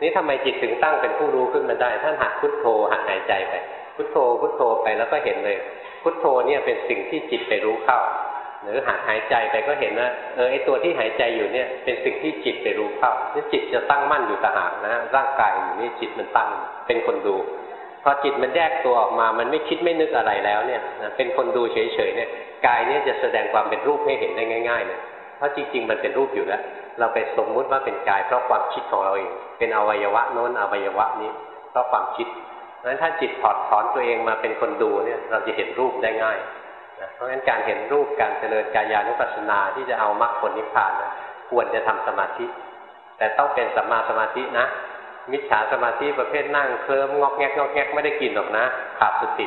นี่ทำไมจิตถึงตั้งเป็นผู้รู้ขึ้นมาได้ ท่านหัดพุทโธหัดหายใจไป พุทโธ พุทโธไปแล้วก็เห็นเลย พุทโธเนี่ยเป็นสิ่งที่จิตไปรู้เข้า หรือหัดหายใจไปก็เห็นว่าเออไอตัวที่หายใจอยู่เนี่ยเป็นสิ่งที่จิตไปรู้เข้านี่จิตจะตั้งมั่นอยู่ต่างหากนะร่างกายอยู่นี่จิตมันตั้งเป็นคนดู พอจิตมันแยกตัวออกมา มันไม่คิดไม่นึกอะไรแล้วเนี่ยนะเป็นคนดูเฉยๆเนี่ยกายเนี่ยจะแสดงความเป็นรูปให้เห็นได้ง่ายๆเลยเพราะจริงๆ มันเป็นรูปอยู่แล้ว เราไปสมมุติว่าเป็นกาย เพราะความคิดของเราเอง เป็นอวัยวะโน้นอวัยวะนี้ เพราะความคิดเพราะฉะนั้นถ้าจิตถอดถอนตัวเองมาเป็นคนดูเนี่ยเราจะเห็นรูปได้ง่ายนะเพราะฉะนั้นการเห็นรูปการเจริญกายานุปัสสนาที่จะเอามรรคผลนิพพานนะควรจะทำสมาธิ แต่ต้องเป็นสัมมาสมาธินะ มิจฉาสมาธิประเภทนั่งเคลิ้มงอกแงกงอกแงกไม่ได้กินหรอกนะขาดสติ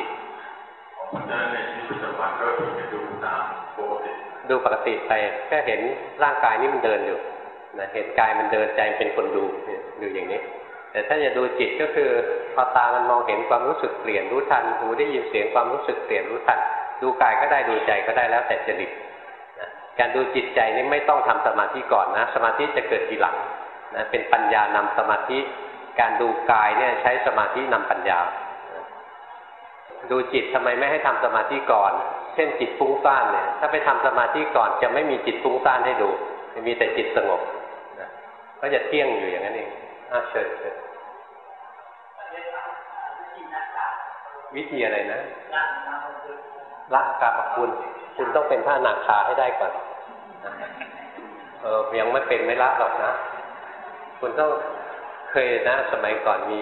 ของมันในชีวิตประจำวันก็ถึงจะดูตามปกติดูปกติไปแค่เห็นร่างกายนี่มันเดินอยู่นะเห็นกายมันเดินใจเป็นคนดูดูอย่างนี้ แต่ถ้าจะดูจิตก็คือพอตามันมองเห็นความรู้สึกเปลี่ยนรู้ทันหูได้ยินเสียงความรู้สึกเปลี่ยนรู้ทัน ดูกายก็ได้ดูใจก็ได้แล้วแต่จริตนะการดูจิตใจนี่ไม่ต้องทำสมาธิก่อนนะ สมาธิจะเกิดทีหลังนะเป็นปัญญานำสมาธิ การดูกายเนี่ยใช้สมาธินำปัญญา ดูจิตทำไมไม่ให้ทำสมาธิก่อน เช่นจิตฟุ้งซ่านเนี่ย ถ้าไปทำสมาธิก่อนจะไม่มีจิตฟุ้งซ่านให้ดู มีแต่จิตสงบก็จะเที่ยงอยู่อย่างนั้นเองอ่าเชิญเชิญวิธีอะไรนะละกาบคุณ คุณต้องเป็นพระอนาคาให้ได้ก่อน เออยังไม่เป็นไม่ละหรอกนะ คุณต้อง เคยนะสมัยก่อนมี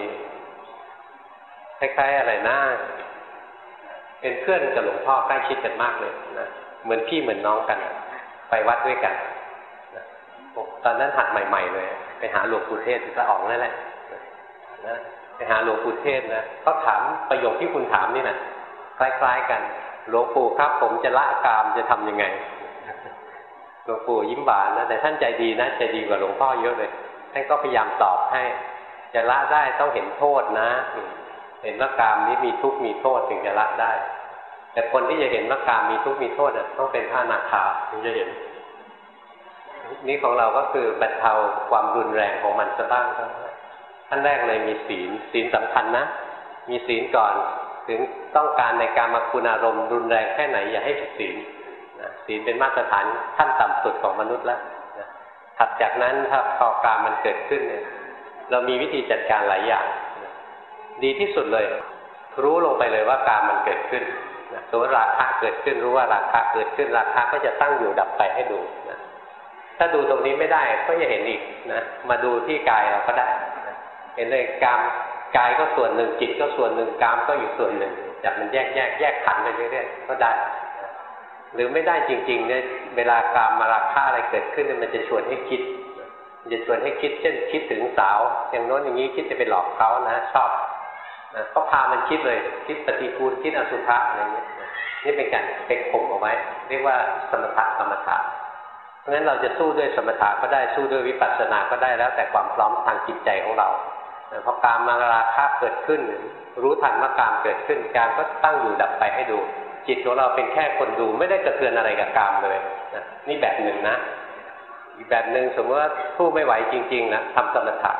คล้ายๆอะไรนะเป็นเพื่อนกับหลวงพ่อใกล้ชิดกันมากเลยนะเหมือนพี่เหมือนน้องกัน ไปวัดด้วยกันนะตอนนั้นหัดใหม่ ๆ เลย ไปหาหลวงปู่เทศที่ละอองนั่นแหละนะไปหาหลวงปู่เทศนะเขาถามประโยคที่คุณถามนี่นะคล้ายๆกันหลวงปู่ครับ ผมจะละกามจะทำยังไงหลวงปู่ยิ้มบานนะแต่ท่านใจดีนะใจดีกว่าหลวงพ่อเยอะเลย ท่านก็พยายามตอบให้จะละได้ต้องเห็นโทษนะ เห็นว่ากามนี้มีทุกข์มีโทษถึงจะละได้ แต่คนที่จะเห็นว่ากามมีทุกข์มีโทษต้องเป็นพระนาคาถึงจะเห็น นี่ของเราก็คือบรรเทาความรุนแรงของมันซะบ้างขั้นแรกเลยมีศีลศีลสำคัญนะ มีศีลก่อนถึงต้องการในการมาคุณอารมณ์รุนแรงแค่ไหนอย่าให้ผิดศีลศีลเป็นมาตรฐานขั้นต่ำสุดของมนุษย์แล้ว ถัดจากนั้นถ้าพอการมันเกิดขึ้นเนี่ยเรามีวิธีจัดการหลายอย่าง ดีที่สุดเลย รู้ลงไปเลยว่าการมันเกิดขึ้นนะสมมติราคะเกิดขึ้นรู้ว่าราคะเกิดขึ้น ราคะก็จะตั้งอยู่ดับไปให้ดูนะถ้าดูตรงนี้ไม่ได้ก็จะเห็นอีกนะมาดูที่กายเราก็ได้นะเห็นเลยกามกายก็ส่วนหนึ่งจิตก็ส่วนหนึ่งกามก็อยู่ส่วนหนึ่งจากมันแยกแยกแยกขันไปเรื่อยๆก็ได้ หรือไม่ได้จริงๆเนี่ยเวลากามมาราคะอะไรเกิดขึ้นเนี่ยมันจะชวนให้คิดจะชวนให้คิด เช่นคิดถึงสาว อย่างโน้นอย่างนี้คิดจะไปหลอกเขานะชอบนะก็พามันคิดเลย คิดปฏิกูลคิดอสุภะอะไรเงี้ยนี่เป็นการเก็กข่มเอาไว้ เรียกว่าสมถะกรรมฐานเพราะฉะนั้นเราจะสู้ด้วยสมถะก็ได้สู้ด้วยวิปัสสนาก็ได้แล้วแต่ความพร้อมทางจิตใจของเราพอการมาราคะเกิดขึ้น รู้ทันว่ากามเกิดขึ้น การก็ตั้งอยู่ดับไปให้ดู จิตของเราเป็นแค่คนดูไม่ได้กระเทือนอะไรกับกามเลยนะนี่แบบหนึ่งนะ อีกแบบหนึ่งสมมติว่าสู้ไม่ไหวจริงๆนะทำสมถะ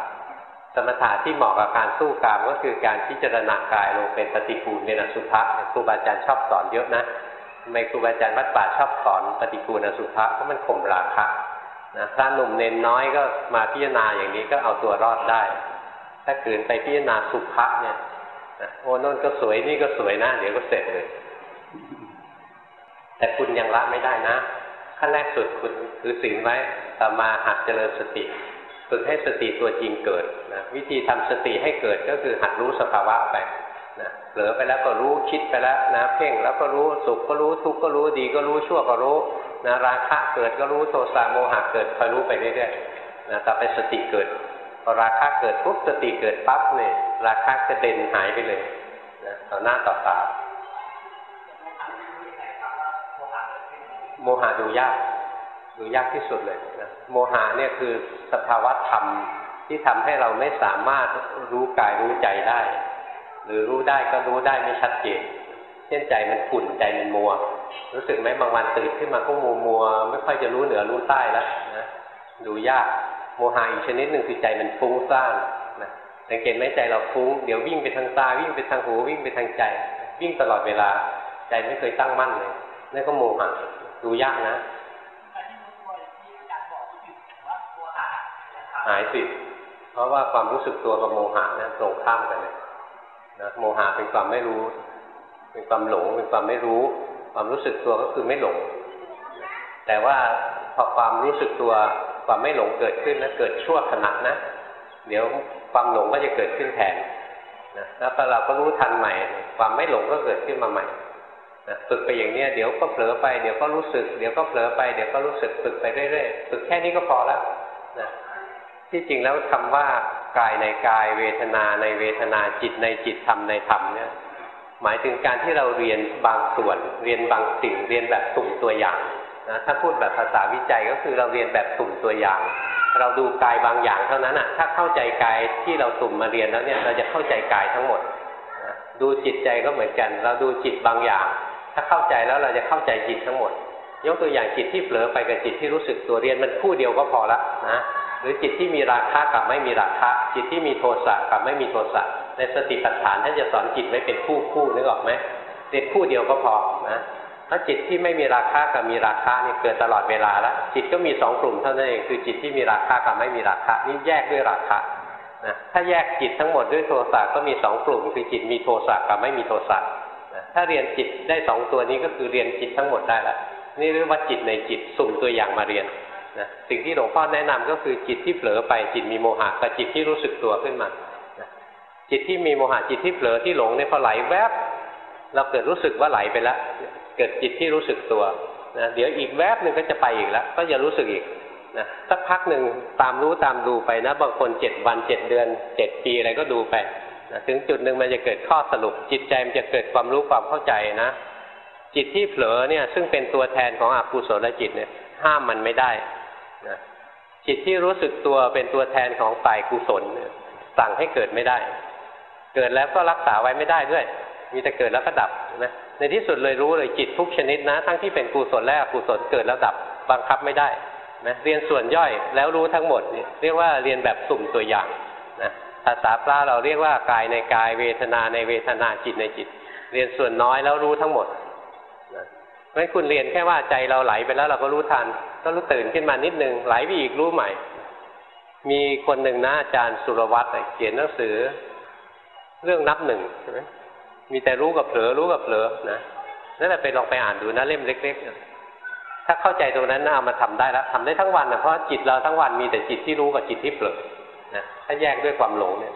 สมถะที่เหมาะกับการสู้กามก็คือการพิจารณากายลงเป็นปฏิกูลเป็นอสุภะครูบาอาจารย์ชอบสอนเยอะนะทำไมครูบาอาจารย์วัดป่าชอบสอนปฏิกูลอสุภะเพราะมันข่มราคะนะพระหนุ่มเนนน้อยก็มาพิจารณาอย่างนี้ก็เอาตัวรอดได้ ถ้าขืนไปพิจารณาสุภะเนี่ยนะโอ้นนก็สวยนี่ก็สวยนะ เดี๋ยวก็เสร็จเลย แต่คุณยังละไม่ได้นะขั้นแรกสุดคุณถือศีลไว้ต่อมาหัดเจริญสติฝึกให้สติตัวจริงเกิดนะวิธีทำสติให้เกิดก็คือหัดรู้สภาวะไปนะเผลอไปแล้วก็รู้คิดไปแล้วนะเพ่งแล้วก็รู้สุขก็รู้ทุกข์ก็รู้ดีก็รู้ชั่วก็รู้นะราคะเกิดก็รู้โทสะโมหะเกิดคอยรู้ไปเรื่อยๆนะต่อไปสติเกิดพอราคะเกิดปุ๊บสติเกิดปั๊บเนี่ยราคะกระเด็นหายไปเลยนะต่อหน้าต่อตา โมหะดูยากดูยากที่สุดเลยนะโมหะเนี่ยคือสภาวะธรรมที่ทำให้เราไม่สามารถรู้กายรู้ใจได้ หรือรู้ได้ก็รู้ได้ไม่ชัดเจนเช่นใจมันขุ่นใจมันมัว รู้สึกไหมบางวันตื่นขึ้นมาก็มัวมัวไม่ค่อยจะรู้เหนือรู้ใต้แล้วนะดูยากโมหะอีกชนิดหนึ่งคือใจมันฟุ้งซ่านนะสังเกตไหมใจเราฟุ้งเดี๋ยววิ่งไปทางตาวิ่งไปทางหูวิ่งไปทางใจ วิ่งตลอดเวลา ใจไม่เคยตั้งมั่นเลยนั่นก็โมหะ ดูยากนะหายสิเพราะว่าความรู้สึกตัวกับโมหะนะตรงข้ามกันเลยนะโมหะเป็นความไม่รู้ เป็นความหลงเป็นความไม่รู้ ความรู้สึกตัวก็คือไม่หลง แต่ว่าพอความรู้สึกตัวความไม่หลงเกิดขึ้นนะเกิดชั่วขณะนะเดี๋ยวความหลงก็จะเกิดขึ้นแทนนะแล้วพอเราก็รู้ทันใหม่ ความไม่หลงก็เกิดขึ้นมาใหม่ นะฝึกไปอย่างเนี้ยเดี๋ยวก็เผลอไปเดี๋ยวก็รู้สึกเดี๋ยวก็เผลอไปเดี๋ยวก็รู้สึกฝึกไปเรื่อยๆฝึกแค่นี้ก็พอแล้วนะที่จริงแล้วคำว่ากายในกายเวทนาในเวทนาจิตในจิตธรรมในธรรมเนี่ยหมายถึงการที่เราเรียนบางส่วน เรียนบางสิ่งเรียนแบบสุ่มตัวอย่างนะถ้าพูดแบบภาษาวิจัยก็คือเราเรียนแบบสุ่มตัวอย่าง เราดูกายบางอย่างเท่านั้นอะถ้าเข้าใจกายที่เราสุ่มมาเรียนแล้วเนี่ยเราจะเข้าใจกายทั้งหมดนะดูจิตใจก็เหมือนกัน เราดูจิตบางอย่าง ถ้าเข้าใจแล้วเราจะเข้าใจจิตทั้งหมด ยกตัวอย่างจิตที่เผลอไปกับจิตที่รู้สึกตัวเรียนมันคู่เดียวก็พอละนะหรือจิตที่มีราคะกับไม่มีราคะ จิตที่มีโทสะกับไม่มีโทสะในสติปัฏฐานท่านจะสอนจิตไว้เป็นคู่คู่นึกออกไหมเรียนคู่เดียวก็พอนะถ้าจิตที่ไม่มีราคะกับมีราคะนี่เกิดตลอดเวลาแล้วจิตก็มีสองกลุ่มเท่านั้นเองคือจิตที่มีราคะกับไม่มีราคะนี่แยกด้วยราคะนะถ้าแยกจิตทั้งหมดด้วยโทสะก็มีสองกลุ่ม คือจิตมีโทสะกับไม่มีโทสะนะ ถ้าเรียนจิตได้สองตัวนี้ก็คือเรียนจิตทั้งหมดได้ละนี่เรียกว่าจิตในจิตสุ่มตัวอย่างมาเรียนนะสิ่งที่หลวงพ่อแนะนำก็คือจิตที่เผลอไปจิตมีโมหะกับจิตที่รู้สึกตัวขึ้นมานะจิตที่มีโมหะจิตที่เผลอที่หลงเนี่ยพอไหลแวบเราเกิดรู้สึกว่าไหลไปแล้วเกิดจิตที่รู้สึกตัวนะเดี๋ยวอีกแวบหนึ่งก็จะไปอีกแล้ว ก็จะรู้สึกอีกนะสักพักหนึ่งตามรู้ตามดูไปนะ บางคนเจ็ดวันเจ็ดเดือนเจ็ดปีอะไรก็ดูไป ถึงจุดหนึ่งมันจะเกิดข้อสรุป จิตใจมันจะเกิดความรู้ความเข้าใจนะ จิตที่เผลอเนี่ยซึ่งเป็นตัวแทนของอกุศลจิตเนี่ย ห้ามมันไม่ได้นะจิตที่รู้สึกตัวเป็นตัวแทนของฝ่ายกุศลสั่งให้เกิดไม่ได้ เกิดแล้วก็รักษาไว้ไม่ได้ด้วย มีแต่เกิดแล้วก็ดับนะในที่สุดเลยรู้เลยจิตทุกชนิดนะ ทั้งที่เป็นกุศลและอกุศลเกิดแล้วดับบังคับไม่ได้นะเรียนส่วนย่อยแล้วรู้ทั้งหมดเรียกว่าเรียนแบบสุ่มตัวอย่าง ภาษาพระเราเรียกว่ากายในกายเวทนาในเวทนาจิตในจิต เรียนส่วนน้อยแล้วรู้ทั้งหมดเพราะฉะนั้นคุณเรียนแค่ว่าใจเราไหลไปแล้วเราก็รู้ทัน ก็รู้ตื่นขึ้นมานิดนึงไหลไปอีกรู้ใหม่ มีคนหนึ่งนะอาจารย์สุรวัตรเขียนหนังสือ เรื่องนับหนึ่งใช่ไหมมีแต่รู้กับเผลอรู้กับเผลอนะนั่นแหละไปลองไปอ่านดูนะเล่มเล็กๆถ้าเข้าใจตรงนั้นน่ามาทำได้แล้วทำได้ทั้งวันนะเพราะจิตเราทั้งวันมีแต่จิตที่รู้กับจิตที่เผลอ ถ้าแยกด้วยความหลงเนี่ย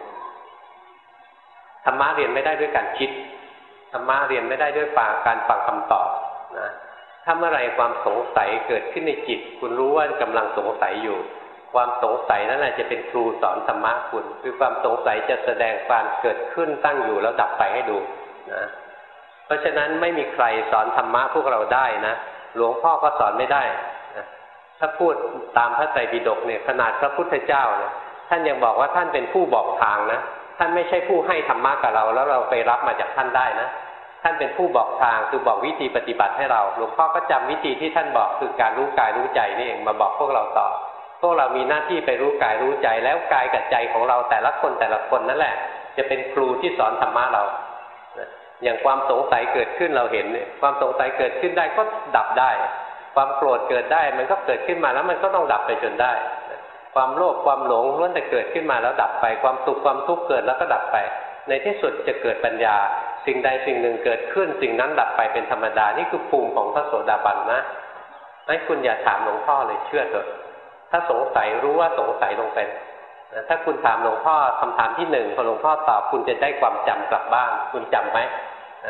ธรรมะเรียนไม่ได้ด้วยการคิดธรรมะเรียนไม่ได้ด้วยปากการฟังคำตอบนะถ้าเมื่อไรความสงสัยเกิดขึ้นในจิต คุณรู้ว่ากำลังสงสัยอยู่ ความสงสัยนั่นแหละจะเป็นครูสอนธรรมะคุณ คือความสงสัยจะแสดงการเกิดขึ้นตั้งอยู่แล้วดับไปให้ดูนะเพราะฉะนั้นไม่มีใครสอนธรรมะพวกเราได้นะหลวงพ่อก็สอนไม่ได้นะถ้าพูดตามพระไตรปิฎกเนี่ยขนาดพระพุทธเจ้าเนี่ย ท่านยังบอกว่าท่านเป็นผู้บอกทางนะ ท่านไม่ใช่ผู้ให้ธรรมะกับเรา แล้วเราไปรับมาจากท่านได้นะ ท่านเป็นผู้บอกทางคือบอกวิธีปฏิบัติให้เรา หลวงพ่อก็จำวิธีที่ท่านบอกคือการรู้กายรู้ใจนี่เองมาบอกพวกเราต่อ พวกเรามีหน้าที่ไปรู้กายรู้ใจแล้วกายกับใจของเราแต่ละคนแต่ละคนนั่นแหละ จะเป็นครูที่สอนธรรมะเราอย่างความสงสัยเกิดขึ้นเราเห็นเนี่ยความสงสัยเกิดขึ้นได้ก็ดับได้ ความโกรธเกิดได้มันก็เกิดขึ้นมาแล้วมันก็ต้องดับไปจนได้ ความโลภความหลงล้วนแต่เกิดขึ้นมาแล้วดับไป ความสุขความทุกข์เกิดแล้วก็ดับไป ในที่สุดจะเกิดปัญญา สิ่งใดสิ่งหนึ่งเกิดขึ้น สิ่งนั้นดับไปเป็นธรรมดา นี่คือภูมิของพระโสดาบันนะให้คุณอย่าถามหลวงพ่อเลยเชื่อเถอะ ถ้าสงสัยรู้ว่าสงสัยลงไปถ้าคุณถามหลวงพ่อคำถามที่หนึ่งพอหลวงพ่อตอบคุณจะได้ความจำกลับบ้านคุณจำไหม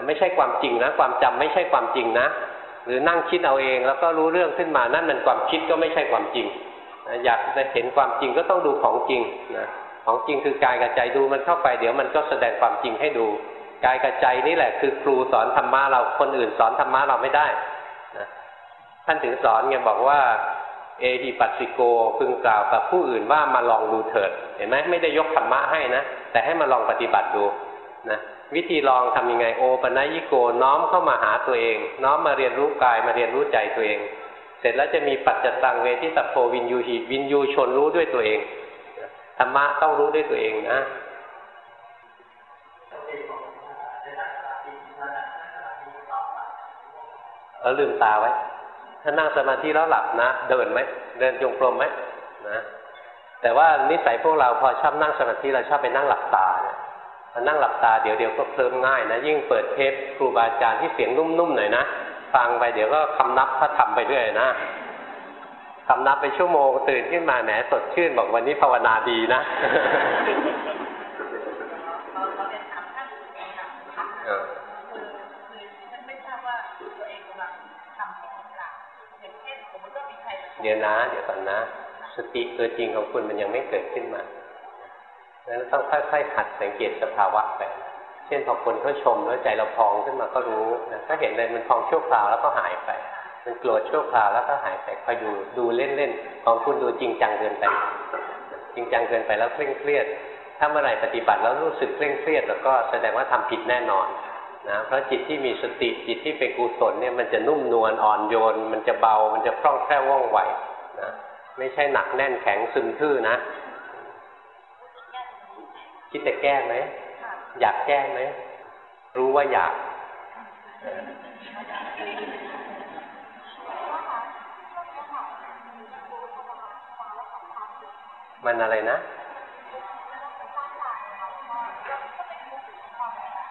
ไม่ใช่ความจริงนะ ความจำไม่ใช่ความจริงนะ หรือนั่งคิดเอาเองแล้วก็รู้เรื่องขึ้นมานั่นมันความคิดก็ไม่ใช่ความจริง อยากจะเห็นความจริงก็ต้องดูของจริงนะของจริงคือกายกับใจดูมันเข้าไปเดี๋ยวมันก็แสดงความจริงให้ดูกายกับใจนี่แหละคือครูสอนธรรมะเราคนอื่นสอนธรรมะเราไม่ได้นะท่านถึงสอนไงบอกว่า เอหิปัสสิโกพึงกล่าวกับผู้อื่นว่ามาลองดูเถิด เห็นไหมไม่ได้ยกธรรมะให้นะ แต่ให้มาลองปฏิบัติดูนะวิธีลองทํำยังไงโอปนัยิโกน้อมเข้ามาหาตัวเอง น้อมมาเรียนรู้กายมาเรียนรู้ใจตัวเอง เสร็จแล้วจะมีปัจจตังเวทิสัพโพวินยูหิวินยูชนรู้ด้วยตัวเองธรรมะต้องรู้ด้วยตัวเองนะเออลืมตาไว้ ถ้านั่งสมาธิแล้วหลับนะ เดินไหมเดินจงกรมไหมนะแต่ว่านิสัยพวกเราพอชอบนั่งสมาธิเราชอบไปนั่งหลับตาเนี่ยพอนั่งหลับตาเดี๋ยวเดี๋ยวก็เคลิ้มง่ายนะยิ่งเปิดเทปครูบาอาจารย์ที่เสียงนุ่มๆหน่อยนะ ฟังไปเดี๋ยวก็คำนับพระธรรมไปเรื่อยนะคำนับไปชั่วโมงตื่นขึ้นมาแหมสดชื่นบอกวันนี้ภาวนาดีนะเราเราเรียนถามท่านนะคะคือคือท่านไม่ทราบว่าตัวเองกำลังทำของหลักอย่างเช่นสมมติว่ามีใครมาเดี๋ยวนะ เดี๋ยวก่อนนะ สติตัวจริงของคุณมันยังไม่เกิดขึ้นมาดังนั้นต้องค่อยๆหัดสังเกตสภาวะไป เช่นพอคนเขาชมแล้วใจเราพองขึ้นมาก็รู้นะก็เห็นเลยมันพองชั่วคราวแล้วก็หายไป มันโกรธชั่วคราวแล้วก็หายไปคอยดูดูเล่นๆของคุณดูจริงจังเกินไป จริงจังเกินไปแล้วเคร่งเครียด ถ้าเมื่อไหร่ปฏิบัติแล้วรู้สึกเคร่งเครียด แล้วก็แสดงว่าทำผิดแน่นอนนะเพราะจิตที่มีสติจิตที่เป็นกุศลเนี่ยมันจะนุ่มนวลอ่อนโยน มันจะเบา มันจะคล่องแคล่วว่องไวนะไม่ใช่หนักแน่นแข็งซึมทื่อนะ คิดจะแก้ไหม อยากแก้ไหมรู้ว่าอยาก มันอะไรนะ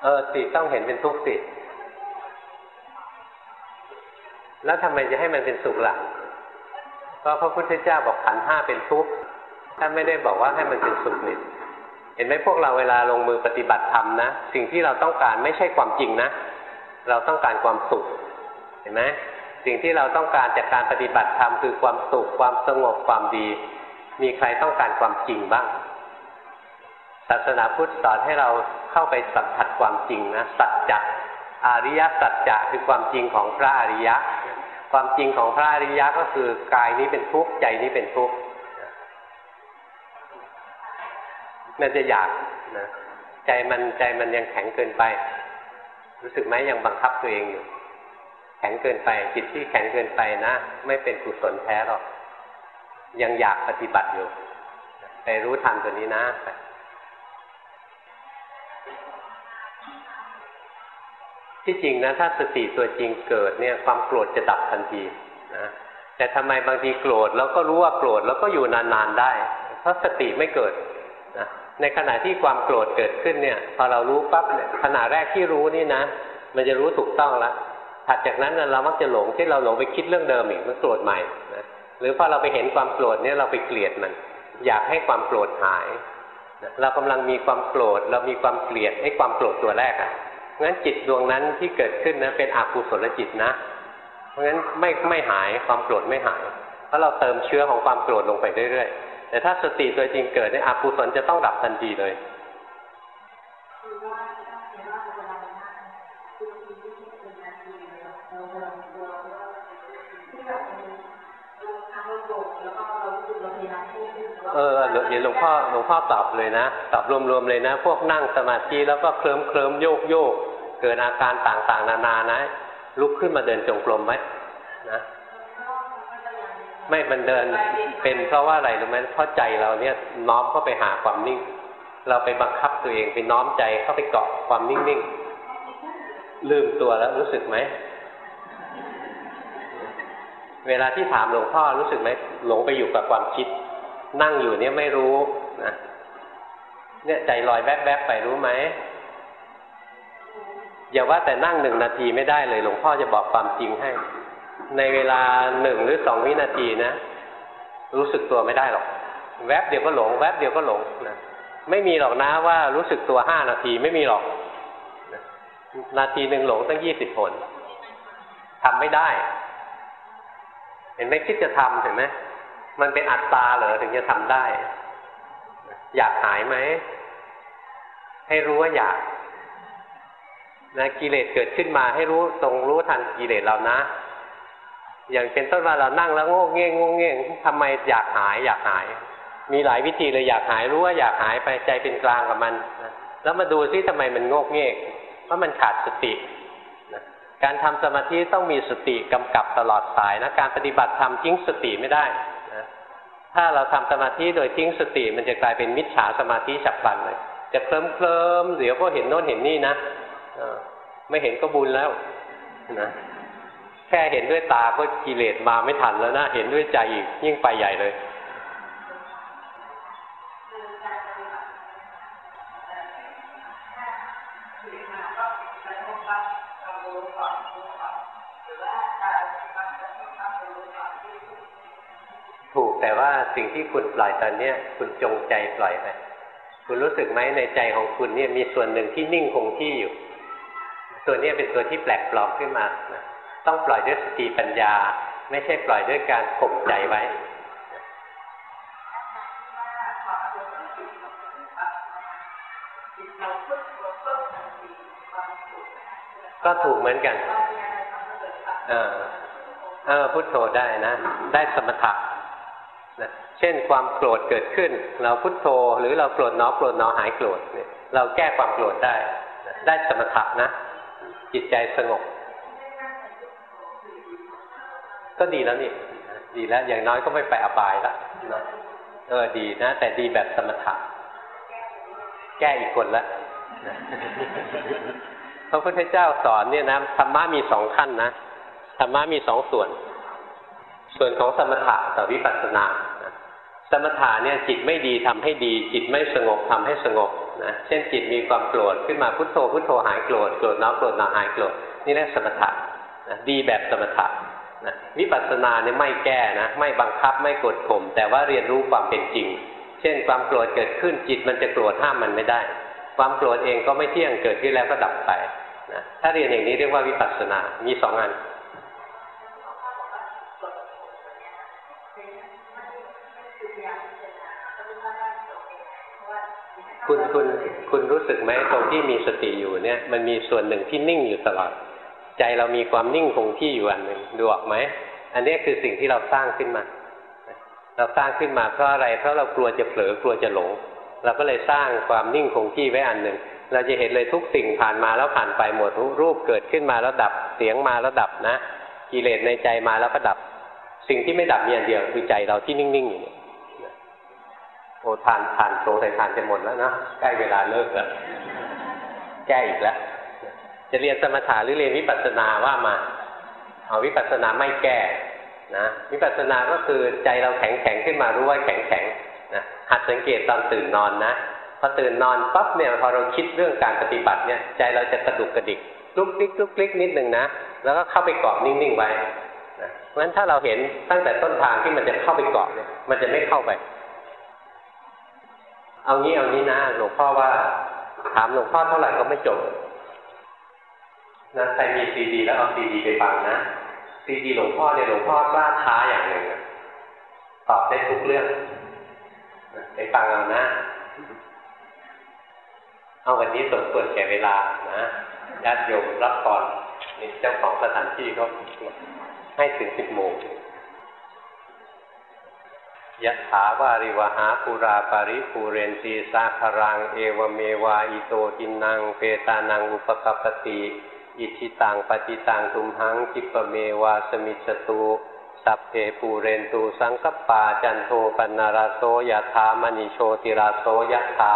เออสิต้องเห็นเป็นทุกข์สิแล้วทำไมจะให้มันเป็นสุขล่ะก็พระพุทธเจ้าบอกขันห้าเป็นทุกข์ท่านไม่ได้บอกว่าให้มันเป็นสุขนี่ เห็นไหมพวกเราเวลาลงมือปฏิบัติธรรมนะสิ่งที่เราต้องการไม่ใช่ความจริงนะ เราต้องการความสุข เห็นไหมสิ่งที่เราต้องการจากการปฏิบัติธรรมคือความสุขความสงบความดี มีใครต้องการความจริงบ้างศาสนาพุทธสอนให้เราเข้าไปสัมผัสความจริงนะสัจจะอริยสัจจะคือความจริงของพระอริยะ ความจริงของพระอริยะก็คือกายนี้เป็นทุกข์ใจนี้เป็นทุกข์ มันจะอยากนะใจมันใจมันยังแข็งเกินไป รู้สึกไหมยังบังคับตัวเองอยู่ แข็งเกินไป จิตที่แข็งเกินไปนะ ไม่เป็นกุศลแท้หรอก ยังอยากปฏิบัติอยู่ ไปรู้ทันตัวนี้นะที่จริงนะถ้าสติตัวจริงเกิดเนี่ยความโกรธจะดับทันทีนะแต่ทำไมบางทีโกรธแล้วก็รู้ว่าโกรธแล้วก็อยู่นานๆได้ เพราะสติไม่เกิดนะ ในขณะที่ความโกรธเกิดขึ้นเนี่ย พอเรารู้ปั๊บเนี่ยขณะแรกที่รู้นี่นะ มันจะรู้ถูกต้องแล้วถัดจากนั้นเรามักจะหลงที่เราหลงไปคิดเรื่องเดิมอีกมันโกรธใหม่นะหรือพอเราไปเห็นความโกรธเนี่ยเราไปเกลียดมัน อยากให้ความโกรธหาย เรากำลังมีความโกรธ เรามีความเกลียดให้ความโกรธตัวแรกอะ่ะงั้นจิตดวงนั้นที่เกิดขึ้นนะเป็นอกุศลจิตนะ เพราะงั้นไม่ไม่หายความโกรธไม่หาย เพราะเราเติมเชื้อของความโกรธลงไปเรื่อยๆ แต่ถ้าสติตัวจริงเกิดเนี่ยอกุศลจะต้องดับทันทีเลยเออเดี๋ยวหลวงพ่อหลวงพ่อตอบเลยนะตอบรวมๆเลยนะ พวกนั่งสมาธิแล้วก็เคลิ้มเคลิ้มโยกโยกเกิดอาการต่างๆ นานานะ ลุกขึ้นมาเดินจงกรมไหม ไม่มันเดินเป็นเพราะว่าอะไรรู้ไหมเพราะใจเราเนี่ยน้อมเข้าไปหาความนิ่ง เราไปบังคับตัวเองไปน้อมใจเข้าไปเกาะความนิ่งๆลืมตัวแล้วรู้สึกไหมเวลาที่ถามหลวงพ่อรู้สึกไหมหลงไปอยู่กับความคิด นั่งอยู่เนี่ยไม่รู้นะเนี่ยใจลอยแวบๆไปรู้ไหมอย่าว่าแต่นั่งหนึ่งนาทีไม่ได้เลย หลวงพ่อจะบอกความจริงให้ ในเวลาหนึ่งหรือสองวินาทีนะ รู้สึกตัวไม่ได้หรอก แวบเดียวก็หลง แวบเดียวก็หลงนะไม่มีหรอกนะว่ารู้สึกตัวห้านาทีไม่มีหรอก นาทีหนึ่งหลงตั้งยี่สิบผลทำไม่ได้ เห็นไหมคิดจะทำเห็นไหมมันเป็นอัตตาเหรอถึงจะทำได้ อยากหายไหม ให้รู้ว่าอยากนะกิเลสเกิดขึ้นมาให้รู้ตรงรู้ทันกิเลสเรานะ อย่างเป็นต้นว่าเรานั่งแล้วโง่เง่งโง่เง่งทำไมอยากหายอยากหาย มีหลายวิธีเลยอยากหายรู้ว่าอยากหายไปใจเป็นกลางกับมันนะแล้วมาดูซิทำไมมันโง่เง่งเพราะมันขาดสตินะการทำสมาธิต้องมีสติกำกับตลอดสายนะการปฏิบัติธรรมทิ้งสติไม่ได้นะถ้าเราทำสมาธิโดยทิ้งสติ มันจะกลายเป็นมิจฉาสมาธิฉับพลันเลย จะเคลิ้มเคลิมเดี๋ยวก็เห็นโน้นเห็นนี่นะไม่เห็นก็บุญแล้วนะ แค่เห็นด้วยตาก็กิเลสมาไม่ทันแล้วนะ เห็นด้วยใจอีกยิ่งไปใหญ่เลยถูกแต่ว่าสิ่งที่คุณปล่อยตอนนี้คุณจงใจปล่อยไปคุณรู้สึกไหมในใจของคุณเนี่ยมีส่วนหนึ่งที่นิ่งคงที่อยู่ ตัวนี้เป็นตัวที่แปลกปลอมขึ้นมานะ ต้องปล่อยด้วยสติปัญญา ไม่ใช่ปล่อยด้วยการข่มใจไว้ ก็ถูกเหมือนกันเออเออพุทโธได้นะ ได้สมถะนะเช่นความโกรธเกิดขึ้น เราพุทโธ หรือเราโกรธหนอโกรธหนอหายโกรธเนี่ยเราแก้ความโกรธได้ ได้สมถะนะ จิตใจสงบ ก็ดีแล้วนี่ดีแล้วอย่างน้อยก็ไม่ไปอบายละเออดีนะ แต่ดีแบบสมถะแก้อีกคนละพระพุทธเจ้าสอนเนี่ยนะธรรมะมีสองขั้นนะธรรมะมีสองส่วน ส่วนของสมถะกับวิปัสสนาสมถะเนี่ยจิตไม่ดีทำให้ดี จิตไม่สงบทำให้สงบนะเช่นจิตมีความโกรธขึ้นมาพุทโธพุทโธหายโกรธโกรธน้อโกรธน้อหายโกรธนี่เรียกสมถะนะดีแบบสมถะ นะวิปัสสนาเนี่ยไม่แก้นะไม่บังคับไม่กดข่มแต่ว่าเรียนรู้ความเป็นจริง เช่นความโกรธเกิดขึ้นจิตมันจะโกรธห้ามมันไม่ได้ ความโกรธเองก็ไม่เที่ยงเกิดขึ้นแล้วก็ดับไปนะถ้าเรียนอย่างนี้เรียกว่าวิปัสสนามีสองอันคุณคุณคุณรู้สึกไหมตรงที่มีสติอยู่เนี่ย มันมีส่วนหนึ่งที่นิ่งอยู่ตลอด ใจเรามีความนิ่งคงที่อยู่อันหนึ่งดูออกไหม อันนี้คือสิ่งที่เราสร้างขึ้นมา เราสร้างขึ้นมาเพราะอะไร เพราะเรากลัวจะเผลอกลัวจะหลง เราก็เลยสร้างความนิ่งคงที่ไว้อันหนึ่ง เราจะเห็นเลยทุกสิ่งผ่านมาแล้วผ่านไปหมดรูปเกิดขึ้นมาแล้วดับเสียงมาแล้วดับนะ กิเลสในใจมาแล้วก็ดับ สิ่งที่ไม่ดับมีอย่างเดียวคือใจเราที่นิ่งๆอยู่เนี่ยโอ้ทานทานโซใส่ทานจะหมดแล้วนะใกล้เวลาเลิกแล้วแก้อีกแล้ว จะเรียนสมถะหรือเรียนวิปัสสนาว่ามาเอาวิปัสสนาไม่แก้นะวิปัสสนาก็คือใจเราแข็งแข็งขึ้นมารู้ว่าแข็งแข็งนะหัดสังเกตตอนตื่นนอนนะพอตื่นนอนปั๊บเนี่ยพอเราคิดเรื่องการปฏิบัติเนี่ยใจเราจะกระดุกกระดิกลุกลิกลุกลิกนิดหนึ่งนะแล้วก็เข้าไปเกาะนิ่งๆไว้นะเพราะฉะนั้นถ้าเราเห็นตั้งแต่ต้นทางที่มันจะเข้าไปเกาะเนี่ยมันจะไม่เข้าไป เอางี้เอางี้นะหลวงพ่อว่าถามหลวงพ่อเท่าไหร่ก็ไม่จบ นะใครมีซีดีแล้วเอาซีดีไปฟังนะซีดีหลวงพ่อเนี่ยหลวงพ่อกล้าท้าอย่างหนึ่งตอบได้ทุกเรื่องไปฟังเอานะ เอาวันนี้สมควรแก่เวลานะญาติโยมรับก่อนนี่เจ้าของสถานที่เขาให้ถึงสิบโมงยะถาวาริวะหาปูราปะริปูเรนติ สาคะรัง เอวะเมวะ อิโต ทินนัง เปตานังอุปะกัปปะติ อิจฉิตังปัตถิตัง ตุมหัง ขิปปะเมวาสมิจตุสัพเพปูเรนตูสังกปาจันโทปนาราโสยะถามณิโชติราโสยะถา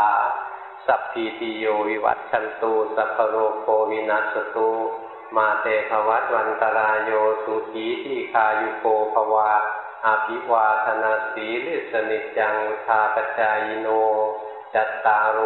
สัพพีติโยวิวัตชันตูสัพโรโควินัสตุมาเตภวัตวันตรายโยสุขีที่คายุโกภวาอาภิวาธนาสีลิสนิจังอุทาปจายโน จัตตารโ